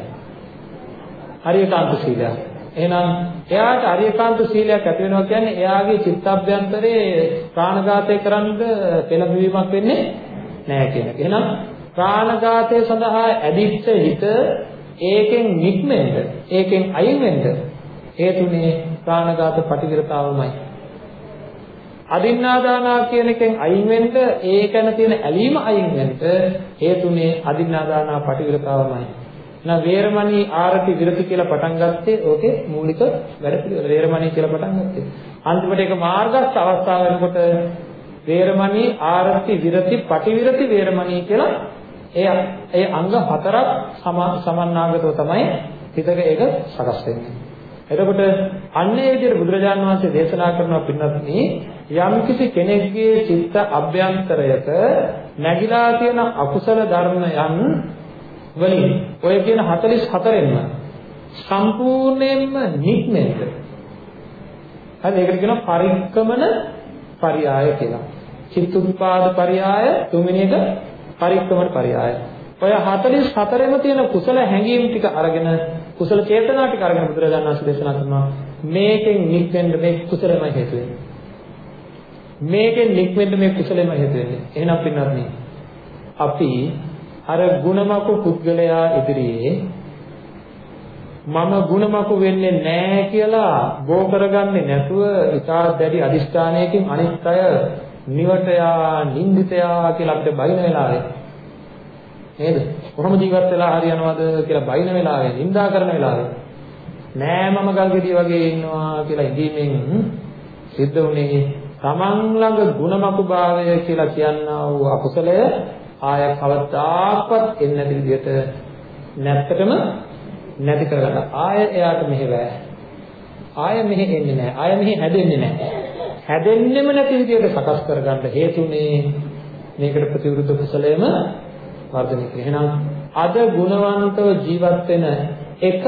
හරියකාන්ත සීලයක්. එහෙනම් එයාට අරියකාන්ත සීලයක් ඇති වෙනවා කියන්නේ එයාගේ චිත්තඅභ්‍යන්තරේ ප්‍රාණඝාතය කරන්න පෙළඹවීමක් වෙන්නේ නැහැ කියන එක. එහෙනම් ප්‍රාණඝාතය සඳහා ඇදිච්ච හිත ඒකෙන් නික්මෙන්න, ඒකෙන් අයින් වෙන්න හේතුනේ ප්‍රාණඝාත පටිවිරතාවමයි. අදින්නාදානා කියන එකෙන් අයින් වෙන්න ඒකන තියෙන ඇලීම අයින් වෙන්න හේතුනේ අදින්නාදානා පටිවිරතාවමයි. එහෙනම් වේරමණී ආරති විරති කියලා පටන් ගත්තේ ඕකේ මූලික වැඩ පිළිවෙල වේරමණී කියලා පටන් ගත්තේ. අන්තිමට ඒක මාර්ගස්ත අවස්ථාව වෙනකොට වේරමණී ආරති විරති පටිවිරති වේරමණී කියලා ඒ ඒ අංග හතරක් සමන්නාගතව තමයි හිතක ඒක සකස් වෙන්නේ. එතකොට අන්නේ විදිහට බුදුරජාන් වහන්සේ දේශනා කරනවා පින්වත්නි යම්කිසි කෙනෙක්ගේ චිත්ත අභ්‍යන්තරයක නැగిලා තියෙන අකුසල ධර්මයන් වලින් ඔය කියන 44න්ම සම්පූර්ණයෙන්ම නික්මෙන්න. හරි ඒකට කියනවා පරික්කමන පරියාය කියලා. චිත්තුත්පාද පරියාය තුන්වෙනි එක පරික්කමන පරියාය. ඔය 44ෙම තියෙන කුසල හැඟීම් ටික අරගෙන කුසල චේතනා ටික අරගෙන බුදුරජාණන් වහන්සේ දේශනා කරනවා මේකෙන් නික්මෙන්න මේ කුසලමයි හේතු වෙන්නේ. මේකෙන් නික්මෙන්න මේ කුසලමයි හේතු වෙන්නේ. එහෙනම් පින්වත්නි අපි අර ಗುಣමකු පුද්ගලයා ඉදිරියේ මම ಗುಣමකු වෙන්නේ නැහැ කියලා බෝ කරගන්නේ නැතුව ඉතා දැඩි අදිෂ්ඨානයකින් අනිත් අය නිවටයා නින්දිතයා කියලා අපිට බයින වෙලාවේ නේද? කොහොම ජීවත් වෙලා හරියනවද කියලා බයින වෙලාවේ නින්දා කරන වෙලාවේ නෑ මම ගල්ගෙඩිය වගේ ඉන්නවා කියලා ඉඳීමෙන් සිද්ධ වුණේ තමන් ළඟ ಗುಣමකු භාවය කියලා කියනා වූ අකුසලය ආය කවදාකවත් එන්නේ නැති විදිහට නැත්තටම නැති කරගන්න. ආය එයාට මෙහෙවෑ. ආය මෙහෙ එන්නේ නැහැ. ආය මෙහෙ හැදෙන්නේ නැහැ. හැදෙන්නෙම නැති විදිහට සකස් කරගන්න හේතුනේ මේකට ප්‍රතිවිරුද්ධ කුසලයේම වර්ධනය කරනවා. එහෙනම් අද ගුණවන්තව ජීවත් වෙන එක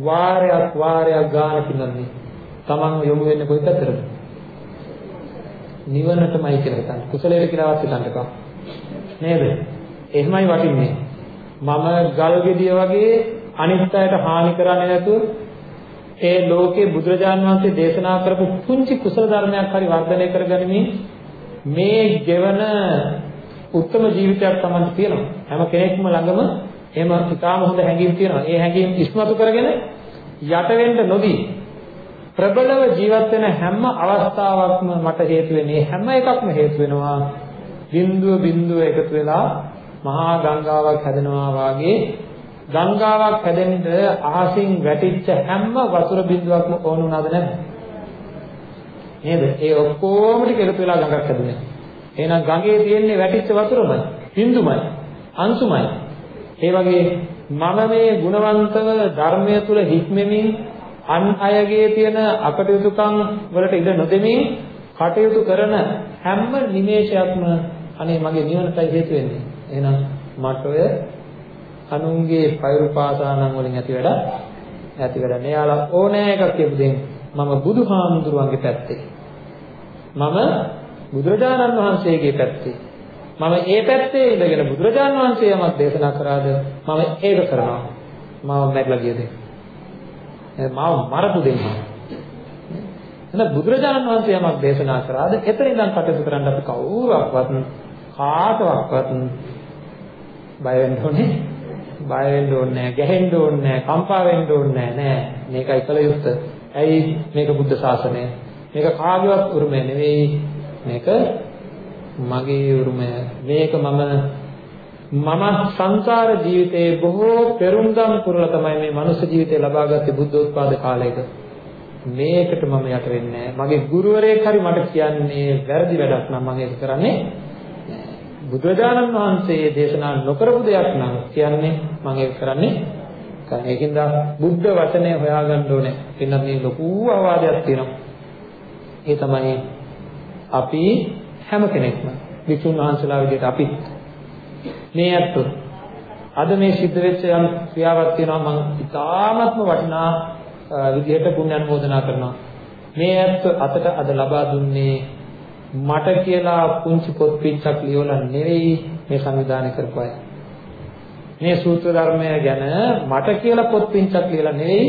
වාරයක් වාරයක් ගන්න පින්නන්නේ තමන් යොමු වෙන්නේ කොයි පැත්තටද? නිවනටමයි කියලා හිතන්න. කුසලයේ කියලාවත් හිතන්න එපා. නේද? එහෙමයි වටින්නේ. මම ගල් ගෙඩිය වගේ අනිත් අයට හානි කරන්නේ නැතුව ඒ ලෝකේ බුදුරජාන් වහන්සේ දේශනා කරපු පුංචි කුසල ධර්මයක් හරි වර්ධනය කරගනිමින් මේ ගෙවන උත්තම ජීවිතයක් තමයි තියෙනවා. හැම කෙනෙක්ම ළඟම එහෙම ඉතාම හොඳ හැඟීම් තියෙනවා. ඒ හැඟීම් ඉස්මතු කරගෙන යට වෙන්න නොදී ප්‍රබලව ජීවත් වෙන හැම අවස්ථාවක්ම මට හේතු වෙන්නේ හැම එකක්ම හේතු වෙනවා බිඳුව බිඳුව එකතු වෙලා මහා ගංගාවක් හැදෙනවා වාගේ ගංගාවක් හැදෙන්න අහසින් වැටිච්ච හැම වතුර බිඳුවක්ම ඕන වුණාද නැද්ද? නේද? ඒ ඔක්කොම ටික එකතු වෙලා ගඟක් හැදුනේ. එහෙනම් ගඟේ තියෙන්නේ වැටිච්ච වතුරමයි බිඳුමයි අංශුමයි. ඒ වගේ මම මේ ගුණවන්තව ධර්මය තුල හික්මෙමින් අන් අයගේ තියෙන අපටයුතුකම් වලට ඉඩ නොදෙමින් කටයුතු කරන හැම නිමේෂයක්ම අනේ මගේ නිවනටයි හේතු වෙන්නේ. එහෙනම් මට ඔය අනුන්ගේ පෛරුපාසානම් වලින් ඇති වැඩ ඇති වැඩ නෑ. යාලා ඕනෑ එකක් කියපු දෙයින් මම බුදුහාමුදුරුවන්ගේ පැත්තේ. මම බුදුරජාණන් වහන්සේගේ පැත්තේ. මම ඒ පැත්තේ ඉඳගෙන බුදුරජාණන් වහන්සේ යමක් දේශනා කරාද මම ඒක කරනවා. මාව මැරලා ගිය දෙයක්. මාව මරපු දෙන්නා. එහෙනම් බුදුරජාණන් වහන්සේ යමක් දේශනා කරාද එතන ඉඳන් කටයුතු කරන්න අපි කවුරුවක්වත් කාටවත් බය වෙන්න ඕනේ. බය වෙන්න ඕනේ නැහැ ගැහෙන්න ඕනේ නැහැ කම්පා වෙන්න ඕනේ නැහැ නෑ. මේකයි කල යුත්තේ. ඇයි මේක බුද්ධ ශාසනය? මේක කාගේවත් උරුමය නෙවෙයි. මේක මගේ උරුමය. මේක මම මම සංසාර ජීවිතයේ බොහෝ පෙරුම්දම් පුරලා තමයි මේ මනුෂ්‍ය ජීවිතය ලබාගත්තේ බුද්ධෝත්පාද කාලයක. මේකට මම යට වෙන්නේ මගේ ගුරුවරයෙක් හරි මට කියන්නේ වැරදි වැඩක් නම් මම ඒක කරන්නේ බුදුරජාණන් වහන්සේ දේශනා නොකරපු දෙයක් නම් කියන්නේ මම ඒක කරන්නේ නැහැ ඒකින්ද බුද්ධ වචනය හොයාගන්න ඕනේ. එන්න මේ ලොකු අවවාදයක් තියෙනවා. ඒ තමයි අපි හැම කෙනෙක්ම විසුණු වහන්සේලා විදිහට අපි මේ ඇත්තෝ අද මේ සිද්ධ වෙච්ච යම් ක්‍රියාවක් තියෙනවා මම ඉතාමත්ම වටිනා විදිහට පුණ්‍ය අනුමෝදනා කරනවා මේ ඇත්ත අතට අද ලබා දුන්නේ මට කියලා පුංචි පොත් පිටක් ලියවලා නෙවෙයි මේ සංවිධානය කරපු අය මේ සූත්‍ර ධර්මය ගැන මට කියලා පොත් පිටක් ලියලා නෙවෙයි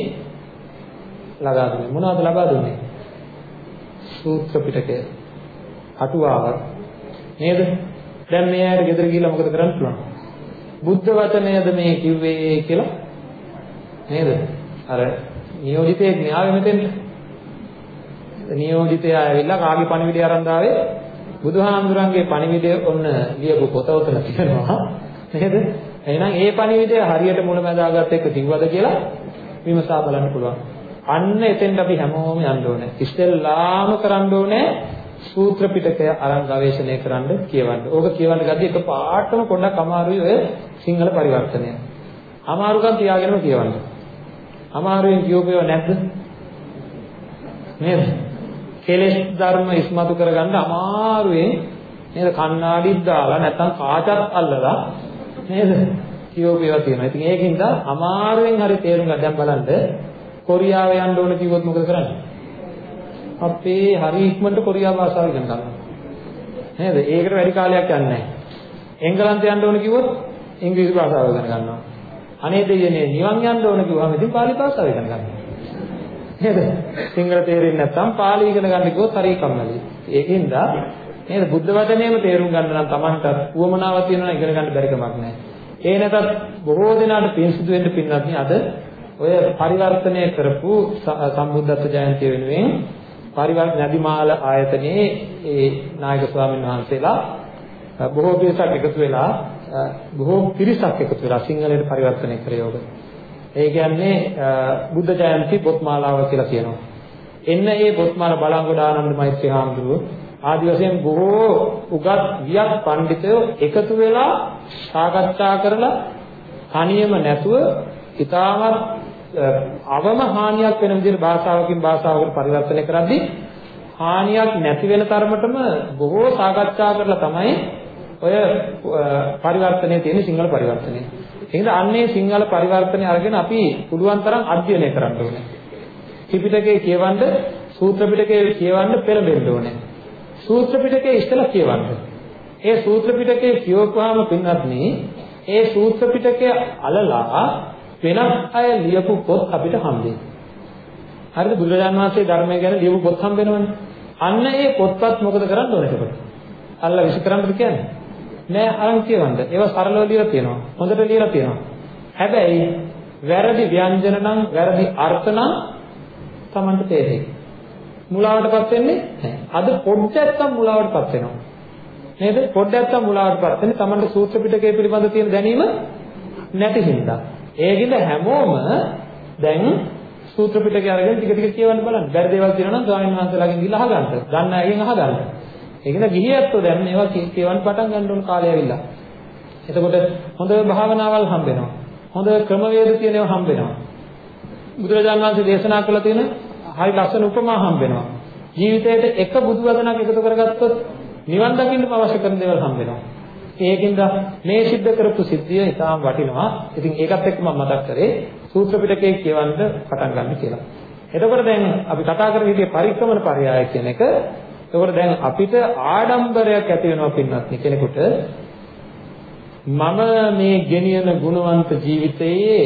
ලබා දුන්නේ මොනවද ලබා දුන්නේ සූත්‍ර පිටකය අටුවාවක් නේද? දැන් මේ අයට ගෙදර ගිහිල්ලා මොකද කරන්න පුළුවන්? බුද්ධ වචනයද මේ කිව්වේ කියලා නේද? අර නියෝජිතයෙක් න්යායෙ මෙතෙන්ට නියෝජිතයා ඇවිල්ලා කාගේ පණිවිඩය අරන් දාවේ? බුදුහාමුදුරන්ගේ පණිවිඩය ඔන්න ලියපු පොත උතන තියෙනවා නේද? එහෙනම් ඒ පණිවිඩය හරියට මුලැමැදාගත් එක්ක කිව්වද කියලා විමසා බලන්න පුළුවන්. අන්න එතෙන්ට අපි හැමෝම යන්න ඕනේ. ඉස්සෙල්ලාම කරන්න ඕනේ සූත්‍ර පිටකය අරන් ගවේෂණය කරන්න කියවන්න. ඕක කියවන්න ගත්තී එක පාටම පොඩ්ඩක් අමාරුයි ඔය සිංහල පරිවර්තනය. අමාරුකම් තියාගෙනම කියවන්න. අමාරුවෙන් කියෝපේව නැද්ද? නේද? කෙලෙස් ධර්ම ඉස්මතු කරගන්න අමාරුවෙන් නේද කණ්ණාඩිත් දාලා නැත්නම් කාචත් අල්ලලා නේද? කියෝපේව තියෙනවා. ඉතින් ඒකින්ද අමාරුවෙන් හරි තේරුම් ගන්න දැන් බලන්න කොරියාව යන්න ඕන කිව්වොත් මොකද කරන්නේ? අපේ හරි ඉක්මනට කොරියා භාෂාව ඉගෙන ගන්නවා. නේද? ඒකට වැඩි කාලයක් යන්නේ නැහැ. එංගලන්තේ යන්න ඕන කිව්වොත් ඉංග්‍රීසි භාෂාව ඉගෙන ගන්නවා. අනේ දෙයනේ නිවන් යන්න ඕන කිව්වම ඉතින් පාලි භාෂාව ඉගෙන ගන්නවා. නේද? සිංහල තේරෙන්නේ නැත්නම් පාලි ඉගෙන ගන්න කිව්වොත් හරි කම්මැලි. ඒකින්ද නේද බුද්ධ වචනේම තේරුම් ගන්න නම් Tamanට උවමනාවක් තියෙනවා ඉගෙන ගන්න බැරි කමක් නැහැ. ඒ නැතත් බොහෝ දෙනාට පින් සිදු වෙන්න පින්නත් අද ඔය පරිවර්තනය කරපු සම්බුද්ධත්ව ජයන්තිය වෙනුවෙන් පරිවර්ත නදිමාල ආයතනයේ ඒ නායක ස්වාමීන් වහන්සේලා බොහෝ පිරිසක් එකතු වෙලා බොහෝ පිරිසක් එකතු වෙලා සිංහලයට පරිවර්තනය කරයෝග. ඒ කියන්නේ බුද්ධ ජයන්ති පොත්මාලාව කියලා කියනවා. එන්න ඒ පොත්මාල බලංගොඩ ආනන්ද මෛත්‍රී හාමුදුරුවෝ ආදි වශයෙන් බොහෝ උගත් වියත් පඬිතුයෝ එකතු වෙලා සාකච්ඡා කරලා තනියම නැතුව ඉතාමත් අවම හානියක් වෙන විදිහට භාෂාවකින් භාෂාවකට පරිවර්තනය කරද්දී හානියක් නැති වෙන තරමටම බොහෝ සාකච්ඡා කරලා තමයි ඔය පරිවර්තනයේ තියෙන සිංහල පරිවර්තනය. එහෙනම් අන්නේ සිංහල පරිවර්තනය අරගෙන අපි පුළුවන් තරම් අධ්‍යයනය කරන්න ඕනේ. ත්‍රිපිටකයේ කියවන්න සූත්‍ර පිටකයේ කියවන්න පෙළඹෙන්න ඕනේ. සූත්‍ර පිටකයේ ඉස්සලා කියවන්න. ඒ සූත්‍ර පිටකයේ කියවපුවාම පින්වත්නි ඒ සූත්‍ර පිටකය අලලා වෙනත් අය ලියපු පොත් අපිට හම්බෙන්නේ. හරිද? බුදුරජාණන් වහන්සේ ධර්මය ගැන ලියපු පොත් හම්බ වෙනවනේ. අන්න ඒ පොත්පත් මොකද කරන්න ඕනේ එතකොට? අල්ලා විශ් කරන්නද කියන්නේ? නෑ අරන් කියවන්න. ඒවා සරලව ලියලා තියෙනවා. හොඳට ලියලා තියෙනවා. හැබැයි වැරදි ව්‍යංජන නම් වැරදි අර්ථ නම් Tamanට තේරෙයි. මුලාවටපත් වෙන්නේ නැහැ. අද පොඩ්ඩක් මුලාවටපත් වෙනවා. නේද? පොඩ්ඩක් මුලාවටපත් වෙන්නේ Tamanට සූත්‍ර පිටකය පිළිබඳ තියෙන දැනීම නැති හින්දා. ඒකින්ද හැමෝම දැන් සූත්‍ර පිටකය අරගෙන ටික ටික කියවන්න බලන්න. බැරි දේවල් තියෙනවා නම් ස්වාමීන් වහන්සේලාගෙන් ගිහලා අහගන්න. දන්න අයගෙන් අහගන්න. ඒකින්ද ගිහියත්ෝ දැන් ඒවා කියවන්න පටන් ගන්න ඕන කාලය ඇවිල්ලා. එතකොට හොඳ භාවනාවල් හම්බ වෙනවා. හොඳ ක්‍රමවේද තියෙන ඒවා හම්බ වෙනවා. බුදුරජාණන් වහන්සේ දේශනා කළ තියෙන හරි ලස්සන උපමා හම්බ වෙනවා. ජීවිතේට එක බුදු වදනක් එකතු කරගත්තොත් නිවන් දකින්න අවශ්‍ය කරන දේවල් හම්බ වෙනවා. ඒකින්ද මේ සිද්ධ කරපු සිද්ධිය ඉතාම වටිනවා. ඉතින් ඒකත් එක්ක මම මතක් කරේ සූත්‍ර පිටකේ කියවන්න පටන් ගන්න කියලා. එතකොට දැන් අපි කතා කරගෙන හිටියේ පරික්‍රමන පරයය කියන එක. එතකොට දැන් අපිට ආඩම්බරයක් ඇති වෙනවා පින්නත් කෙනෙකුට. මම මේ ගෙනියන ගුණවන්ත ජීවිතයේ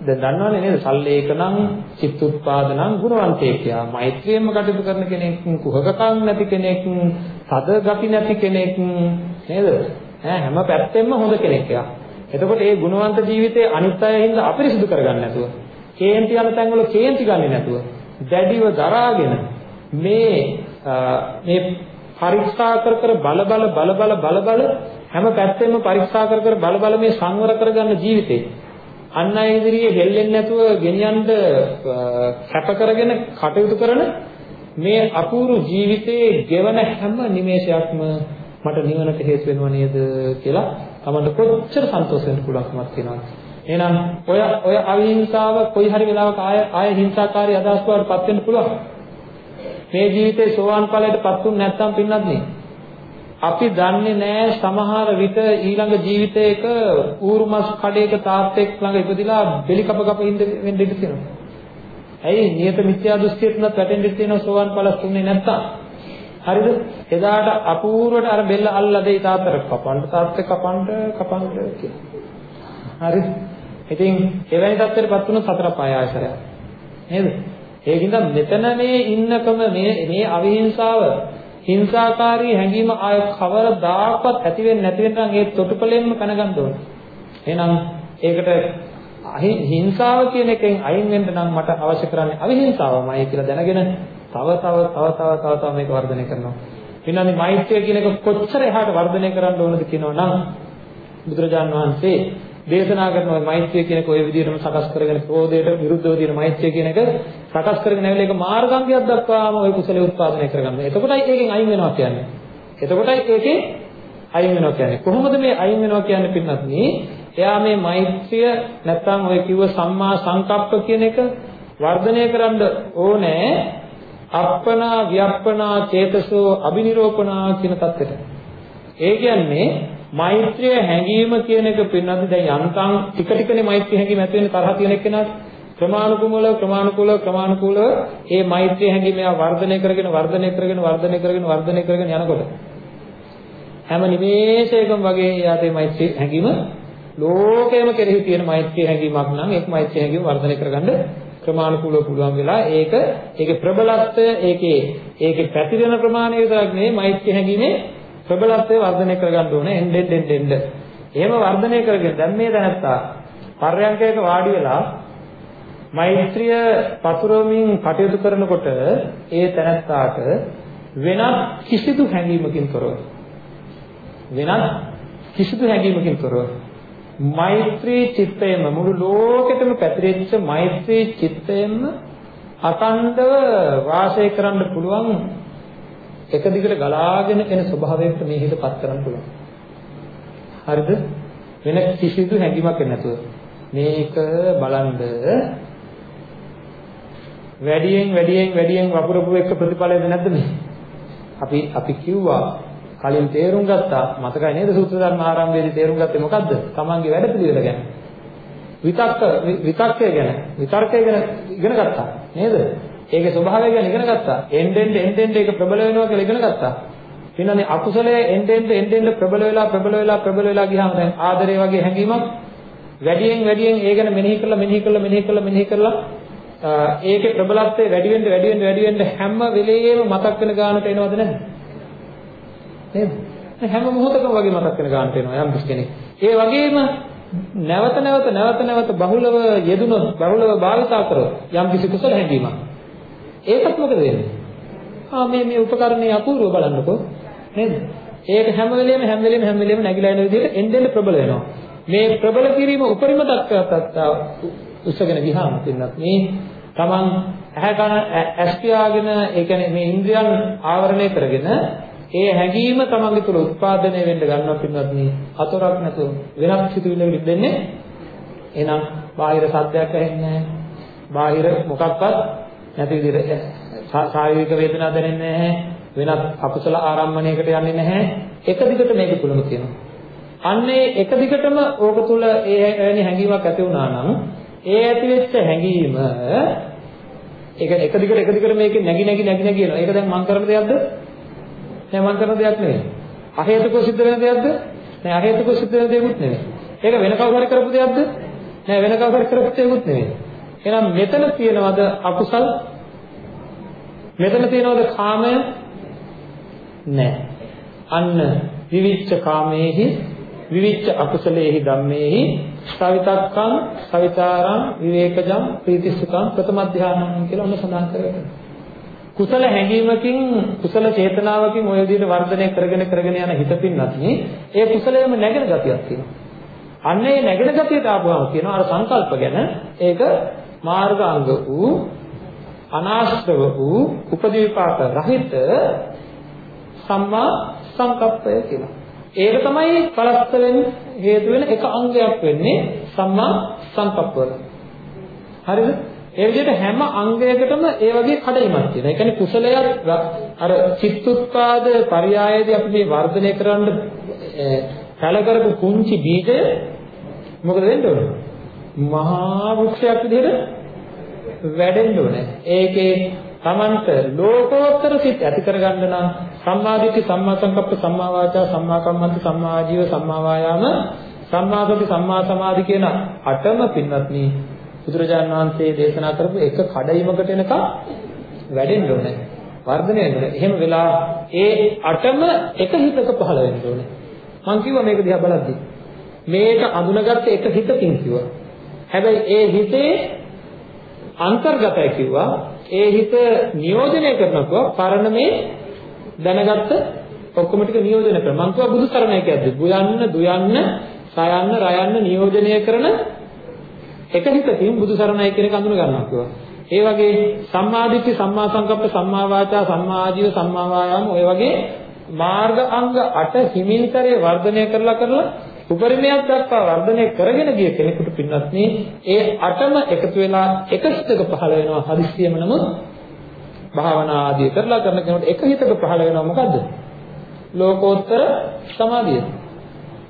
දැන් දන්නවනේ නේද? සල්ලේකනම් චිත්තුත්පාදනම් ගුණවන්තයෙක් යා. මෛත්‍රියෙන්ම කටයුතු කරන කෙනෙක් කුහකකම් නැති කෙනෙක් තද ගති නැති කෙනෙක් නේද? ඈ හැම පැත්තෙම හොඳ කෙනෙක් යා. එතකොට මේ ගුණවන්ත ජීවිතයේ අනිත් අය හින්දා අපිරිසුදු කරගන්න නැතුව කේන්ති යන තැන්වල කේන්ති ගන්නේ නැතුව දැඩිව දරාගෙන මේ මේ පරීක්ෂා කර කර බල බල බල බල බල බල හැම පැත්තෙම පරීක්ෂා කර කර බල බල මේ සංවර කරගන්න ජීවිතේ. අන් අය ඉදිරියේ හෙල්ලෙන්නේ නැතුව ගෙනියන්න කැප කරගෙන කටයුතු කරන මේ අපූර්ව ජීවිතයේ ගෙවන හැම නිමේෂයක්ම මට නිවනට හේතු වෙනව නේද කියලා තමන්ට කොච්චර සන්තෝෂ වෙන්න පුළුවන්කමක් තියෙනවද? එහෙනම් ඔය ඔය අවිහිංසාව කොයි හරි වෙලාවක ආය ආය හිංසාකාරී අදහස් වලට පත් වෙන්න පුළුවන් මේ ජීවිතේ සෝවාන් ඵලයටපත් වුනේ නැත්නම් පින්නත් නේ අපි දන්නේ නැහැ සමහර විට ඊළඟ ජීවිතයක ඌරුමස් කඩේක තාත්තෙක් ළඟ ඉපදිලා බෙලි කප කප ඉඳ වෙන්න ඉඩ තියෙනවා. ඇයි නියත මිත්‍යා දෘෂ්ටියට උනත් වැටෙන්න ඉඩ තියෙනවා සෝවන් ඵලස් තුනේ නැත්තම්. හරිද? එදාට අපූර්වට අර බෙල්ල අල්ලලා දෙයි තාත්තට කපන්න තාත්තේ කපන්න කපන්න කියලා. හරිද? ඉතින් එවැනි තත්ත්වයකටපත් වුණොත් සතර පාය ආයසරයක්. නේද? ඒකින්ද මෙතන මේ ඉන්නකම මේ මේ අවිහිංසාව හිංසාකාරී හැඟීම ආය කවරදාකවත් ඇති වෙන්නේ නැති වෙනනම් ඒ තොටුපළෙන්ම කනගන්න ඕනේ. එහෙනම් ඒකට හිංසාව කියන එකෙන් අයින් වෙන්න නම් මට අවශ්‍ය කරන්නේ අවිහිංසාවමයි කියලා දැනගෙන තව තව තව තව තව තව මේක වර්ධනය කරනවා. ඊළඟට මෛත්‍රිය කියන එක කොච්චර එහාට වර්ධනය කරන්න ඕනද කියනවනම් බුදුරජාන් වහන්සේ දේශනා කරනවා මෛත්‍රිය කියන එක ওই විදිහටම සකස් කරගෙන ක්‍රෝධයට විරුද්ධව තියෙන මෛත්‍රිය කියන එක සකස් කරගෙන ඇවිල්ලා ඒක මාර්ගාංගයක් දක්වාම ওই කුසලයේ උත්පාදනය කරගන්නවා. එතකොටයි ඒකෙන් අයින් වෙනවා කියන්නේ. එතකොටයි ඒකේ අයින් වෙනවා කියන්නේ. කොහොමද මේ අයින් වෙනවා කියන්නේ පින්නත් මේ එයා මේ මෛත්‍රිය නැත්තම් ඔය කිව්ව සම්මා සංකප්ප කියන එක වර්ධනය කරන්න ඕනේ අප්පනා ව්‍යප්පනා චේතසෝ අබිනිරෝපනා කියන தත්ත්වෙට. ඒ කියන්නේ මෛත්‍රිය හැඟීම කියන එක පින්නත් දැන් යන්තම් ටික ටිකනේ මෛත්‍රිය හැඟීම ඇති වෙන්නේ තරහ තියෙන එක්කෙනාට ක්‍රමානුකූලව ක්‍රමානුකූලව ක්‍රමානුකූලව ඒ මෛත්‍රිය හැඟීම එයා වර්ධනය කරගෙන වර්ධනය කරගෙන වර්ධනය කරගෙන වර්ධනය කරගෙන යනකොට හැම නිමේෂයකම වගේ එයාට මේ මෛත්‍රී හැඟීම ලෝකයේම කෙරෙහි තියෙන මෛත්‍රී හැඟීමක් නම් ඒක මෛත්‍රී හැඟීම වර්ධනය කරගන්න ක්‍රමානුකූලව පුළුවන් වෙලා ඒක ඒකේ ප්‍රබලත්වය ඒකේ ඒකේ පැතිරෙන ප්‍රමාණය විතරක් නෙවෙයි මෛත්‍රී හැඟීමේ ප්‍රබලත්වය වර්ධනය කරගන්න ඕනේ එන්න එන්න එන්න. එහෙම වර්ධනය කරගෙන දැන් මේ දැනත්තා පර්යංකයක වාඩි වෙලා මෛත්‍රිය පතුරවමින් කටයුතු කරනකොට ඒ තැනත්තාට වෙනත් කිසිදු හැඟීමකින් තොරව වෙනත් කිසිදු හැඟීමකින් තොරව මෛත්‍රී චිත්තයම මුළු ලෝකෙටම පැතිරෙච්ච මෛත්‍රී චිත්තයෙන්ම අකණ්ඩව වාසය කරන්න පුළුවන් එක දිගට ගලාගෙන එන ස්වභාවයකට මේ හිතපත් කරන්න පුළුවන්. හරිද? වෙන කිසිදු හැඟීමක් නැතුව මේක බලන්ද වැඩියෙන් වැඩියෙන් වැඩියෙන් වපුරපු එක ප්‍රතිඵලයද නැද්ද මේ? අපි අපි කිව්වා කලින් තේරුම් ගත්තා මතකයි නේද සූත්‍ර ධර්ම ආරම්භයේදී තේරුම් ගත්තේ මොකද්ද? තමන්ගේ වැඩ පිළිවෙල ගැන. විතක්ක විතක්කය ගැන විතර්කය ගැන ඉගෙන ගත්තා නේද? ඒකේ ස්වභාවය ගැන ඉගෙන ගත්තා. එන්ඩෙන්ඩ එන්ඩෙන්ඩ ඒක ප්‍රබල වෙනවා කියලා ඉගෙන ගත්තා. ඊළඟට අකුසලයේ එන්ඩෙන්ඩ එන්ඩෙන්ඩ ප්‍රබල වෙලා ප්‍රබල වෙලා ප්‍රබල වෙලා ගියාම දැන් ආදරය වගේ හැඟීමක් වැඩියෙන් වැඩියෙන් ඒ ගැන මෙනෙහි කරලා මෙනෙහි කරලා මෙනෙහි කරලා මෙනෙහි කරලා ඒකේ ප්‍රබලත්වය වැඩි වෙන්න වැඩි වෙන්න වැඩි වෙන්න හැම වෙලෙම මතක් වෙන ගානට එනවද නැද්ද? නේද? හැම මොහොතකම වගේ මතක් වෙන ගානට එනවා යම් කෙනෙක්. ඒ වගේම නැවත නැවත නැවත නැවත බහුලව යෙදුනොත් බහුලව භාවිතා කරොත් යම් කිසි කුසල හැඟීමක් ඒකත් මොකද වෙන්නේ? ආ මේ මේ උපකරණයේ අපූර්ව බලන්නකෝ නේද? ඒක හැම වෙලෙම හැම වෙලෙම හැම වෙලෙම නැగిලා යන විදිහට එන්නෙන් ප්‍රබල වෙනවා. මේ ප්‍රබල කිරීම උපරිම දක්වතත් උස්සගෙන ගියාම පින්නත් මේ Taman ඇහැ කන ඇස් පියාගෙන ඒ කියන්නේ මේ ඉන්ද්‍රියන් ආවරණය කරගෙන ඒ හැඟීම තමන්ගේ තුළ උත්පාදනය වෙන්න ගන්නවා පින්වත් මේ අතොරක් නැතුව වෙනත් සිතුවිලි දෙන්නේ එහෙනම් බාහිර සද්දයක් ඇහෙන්නේ බාහිර මොකක්වත් නැති විදිහට සායවික වේදනාවක් දැනෙන්නේ නැහැ. වෙනත් අකුසල ආරම්මණයකට යන්නේ නැහැ. එක දිගට මේක තුලම තියෙනවා. අන්නේ එක දිගටම ඕක තුල ඒ වෙන හැඟීමක් ඇති වුණා නම් ඒ ඇති වෙච්ච හැඟීම ඒක එක දිගට එක දිගට මේක නැగి නැగి නැగి නැగి යනවා. ඒක දැන් මං කරන දෙයක්ද? නෑ මං කරන දෙයක් නෙවෙයි. අහේතුක සිද්ධ වෙන දෙයක්ද? නෑ අහේතුක සිද්ධ වෙන දෙයක්වත් නෙවෙයි. ඒක වෙන කවුරු හරි කරපු දෙයක්ද? නෑ වෙන කවුරු හරි කරපු දෙයක්වත් නෙවෙයි. එහෙනම් මෙතන තියෙනවද අකුසල්? මෙතන තියෙනවද කාමය? නෑ. අන්න විවිච්ඡ කාමයේහි විවිච්ඡ අකුසලයේහි ධම්මේහි සවිතක්කං සවිතාරං විවේකජං ප්‍රීතිසුඛං ප්‍රථම ධානං කියලා ඔන්න සඳහන් කරගන්නවා. කුසල හැඟීමකින් කුසල චේතනාවකින් ওই විදිහට වර්ධනය කරගෙන කරගෙන යන හිත පින්නත් නේ ඒ කුසලයේම නැගෙන ගතියක් තියෙනවා. අන්න ඒ නැගෙන ගතියට ආපුවම කියනවා අර සංකල්ප ගැන ඒක මාර්ගාංග වූ අනාශ්‍රව වූ උපදීපාක රහිත සම්මා සංකප්පය කියලා. ඒක තමයි පරස්ත වෙන්නේ හේතු වෙන එක අංගයක් වෙන්නේ සම්මා සංකප්පවල. හරිද? ඒ විදිහට හැම අංගයකටම ඒ වගේ කඩයිමක් තියෙනවා. ඒ කියන්නේ කුසලයක් අර චිත්තුත්පාද පරයයේදී අපි මේ වර්ධනය කරන්න කල කරපු කුංචි බීජය මොකද වෙන්න ඕනේ? මහා වෘක්ෂයක් විදිහට වැඩෙන්න ඕනේ. ඒකේ Tamanට ලෝකෝත්තර සිත් ඇති කරගන්න නම් සම්මාදිට්ඨි සම්මා සංකප්ප සම්මා වාචා සම්මා කම්මන්ත සම්මා ආජීව සම්මා වායාම සම්මා සති සම්මා සමාධි කියන අටම පින්වත්නි බුදුරජාණන් වහන්සේ දේශනා කරපු එක කඩයිමකට එනකම් වැඩෙන්න ඕනේ. වර්ධනය වෙන්න ඕනේ. එහෙම වෙලා ඒ අටම එක හිතක පහළ වෙන්න ඕනේ. මම කිව්වා මේක දිහා බලද්දි. මේක අඳුනගත්ත එක හිතකින් කිව්වා. හැබැයි ඒ හිතේ අන්තර්ගතයි කිව්වා. ඒ හිත නියෝජනය කරනකොට පරණ මේ දැනගත්ත ඔක්කොම ටික නියෝජනය කරනවා. මම කිව්වා බුදු සරණයි කියද්දි. බුයන්න, දුයන්න, සයන්න, රයන්න නියෝජනය කරන එක හිතකින් බුදු සරණයි කියන එක අඳුන ගන්නවා කිව්වා. ඒ වගේ සම්මාදිට්ඨි සම්මා සංකප්ප සම්මා වාචා සම්මා ආජීව සම්මා වායාම ඔය වගේ මාර්ග අංග 8 හිමින්තරේ වර්ධනය කරලා කරලා උපරිමයක් දක්වා වර්ධනය කරගෙන ගිය කෙනෙකුට පින්නත් මේ ඒ අටම එකතු වෙලා එක හිතක පහළ වෙනවා හදිස්සියම නමුත් භාවනා ආදී කරලා කරන කෙනෙකුට එක හිතක පහළ වෙනවා මොකද්ද ලෝකෝත්තර සමාධිය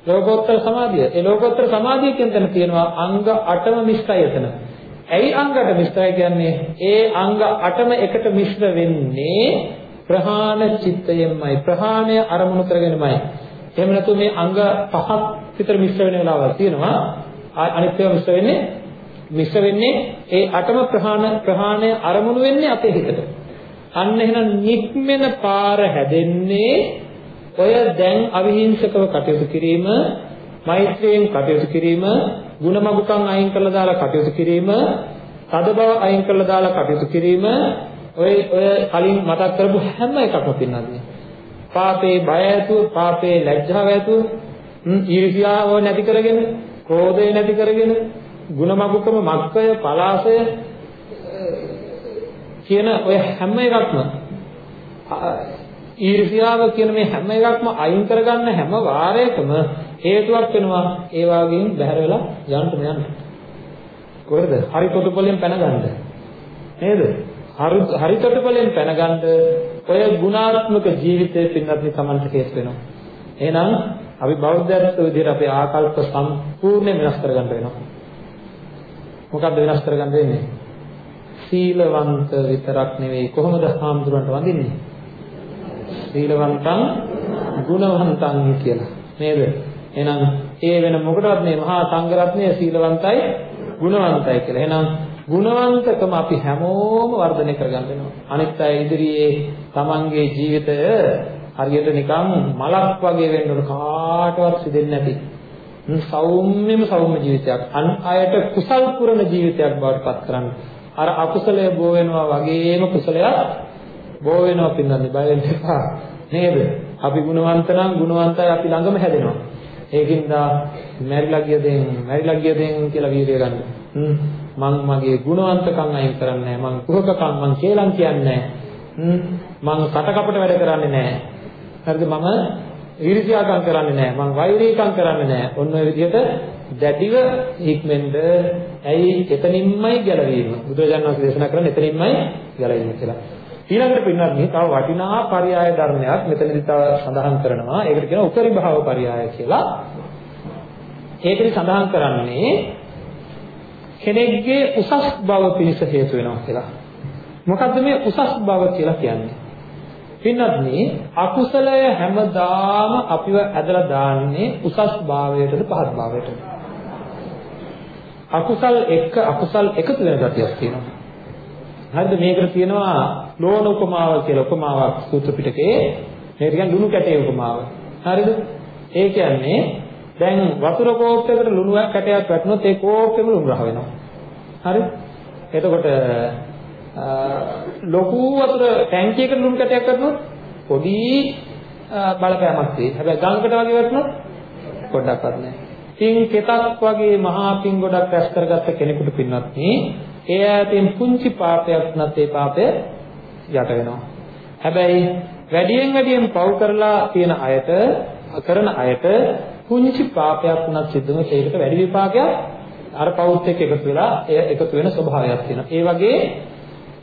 ලෝකෝත්තර සමාධිය. ඒ ලෝකෝත්තර සමාධිය කියන තැන තියෙනවා අංග 8ම මිශ්‍රය එතන. ඇයි අංග 8 මිශ්‍රය කියන්නේ? ඒ අංග 8ම එකට මිශ්‍ර වෙන්නේ ප්‍රහාණ චිත්තයෙන්මයි. ප්‍රහාණය අරමුණු කරගෙනමයි. එහෙම නැතු මේ අංග පහක් විතර මිශ්‍ර වෙන වෙලාවල් තියෙනවා. අනිත් ඒවා මිශ්‍ර වෙන්නේ මිශ්‍ර වෙන්නේ ඒ 8ම ප්‍රහාණ ප්‍රහාණය අරමුණු වෙන්නේ අපේ හිතට. අන්න එහෙනම් නික්මෙන පාර හැදෙන්නේ ඔය දැන් අවිහිංසකව කටයුතු කිරීම, මෛත්‍රියෙන් කටයුතු කිරීම, ಗುಣමගුකම් අයින් කරලා දාලා කටයුතු කිරීම, තද බව අයින් කරලා දාලා කටයුතු කිරීම, ඔය ඔය කලින් මතක් කරපු හැම එකක්ම පින්නන්නේ. පාපේ බය ඇතුව, පාපේ ලැජ්ජාව ඇතුව, ඊර්ෂ්‍යාව නැති කරගෙන, ක්‍රෝධය නැති කරගෙන, ಗುಣමගුකම මක්කය, පලාසය කියන ඔය හැම එකක්ම ඊර්ෂ්‍යාව කියන මේ හැම එකක්ම අයින් කරගන්න හැම වාරයකම හේතුවක් වෙනවා ඒ වගේම බැහැර වෙලා යන්න යන්න. කොහෙද? හරි තොටුපළෙන් පැනගන්න. නේද? හරි හරි තොටුපළෙන් පැනගන්න ඔය ගුණාත්මක ජීවිතයේ පින්නත් තමන්ට හේතු වෙනවා. එහෙනම් අපි බෞද්ධත්ව විදිහට අපේ ආකල්ප සම්පූර්ණයෙන් වෙනස් කරගන්න වෙනවා. මොකක්ද වෙනස් කරගන්න වෙන්නේ? සීලවන්ත විතරක් නෙවෙයි කොහොමද හාමුදුරන්ට වඳින්නේ? සීලවන්තං ගුණවන්තං කියලා. නේද? එහෙනම් ඒ වෙන මොකටවත් මේ මහා සංඝරත්නය සීලවන්තයි ගුණවන්තයි කියලා. එහෙනම් ගුණවන්තකම අපි හැමෝම වර්ධනය කරගන්න වෙනවා. අනිත් අය ඉදිරියේ තමන්ගේ ජීවිතය හරියට නිකන් මලක් වගේ වෙන්න ඕන කාටවත් සිදෙන්නේ නැති. සෞම්‍යම සෞම්‍ය ජීවිතයක්. අන් අයට කුසල් පුරන ජීවිතයක් බවට පත් කරන්න. අර අකුසලය බෝ වෙනවා වගේම කුසලයක් බෝ වෙනවා පින්නන්නේ බය වෙන්න එපා. නේද? අපි ගුණවන්ත නම් ගුණවන්තයි අපි ළඟම හැදෙනවා. ඒකින්ද මැරිලා ගිය දෙන් මැරිලා ගිය දෙන් කියලා වීර්ය ගන්න. මං මගේ ගුණවන්තකම් අයින් කරන්නේ නැහැ. මං කුහකකම් මං කේලම් කියන්නේ නැහැ. මං කටකපට වැඩ කරන්නේ නැහැ. හරිද මම ඊර්ෂ්‍යාකම් කරන්නේ නැහැ. මං වෛරීකම් කරන්නේ නැහැ. ඔන්න ඔය විදිහට දැඩිව හික්මෙන්ද ඇයි එතනින්මයි ගැලවීම. බුදුරජාණන් වහන්සේ දේශනා කරන්නේ එතනින්මයි ගැලවීම කියලා. ඊළඟට පින්නත් මේ තව වටිනා පරයය ධර්මයක් මෙතනදි තව සඳහන් කරනවා. ඒකට කියනවා උපරිභාව පරයය කියලා. ඒකෙදි සඳහන් කරන්නේ කෙනෙක්ගේ උසස් බව පිණිස හේතු වෙනවා කියලා. මොකද්ද මේ උසස් බව කියලා කියන්නේ? පින්නත් මේ අකුසලය හැමදාම අපිව ඇදලා දාන්නේ උසස් භාවයටද පහත් භාවයටද? අකුසල් එක්ක අකුසල් එකතු වෙන ගතියක් තියෙනවා. හරිද මේකට කියනවා ලෝණ උපමාව කියලා උපමාවක් සූත්‍ර පිටකේ මේක කියන්නේ ලුණු කැටේ උපමාව. හරිද? ඒ කියන්නේ දැන් වතුර කෝප්පයකට ලුණු කැටයක් වැටුනොත් ඒ කෝප්පෙම ලුණු රහ වෙනවා. හරිද? එතකොට ලොකු වතුර ටැංකියකට ලුණු කැටයක් වැටුනොත් පොඩි බලපෑමක් තියෙයි. හැබැයි ගඟකට වගේ වැටුනොත් පොඩ්ඩක්වත් නැහැ. පින් කෙතක් වගේ මහා පින් ගොඩක් රැස් කරගත්ත කෙනෙකුට පින්වත් මේ ඒ ඈතින් පුංචි පාපයක් නැත් ඒ පාපය යට වෙනවා. හැබැයි වැඩියෙන් වැඩියෙන් පව් කරලා තියෙන අයට කරන අයට පුංචි පාපයක් වුණත් සිද්ධ වෙන ඒකට වැඩි විපාකයක් අර පවුත් එක්ක එකතු වෙලා එය එකතු වෙන ස්වභාවයක් තියෙනවා. ඒ වගේ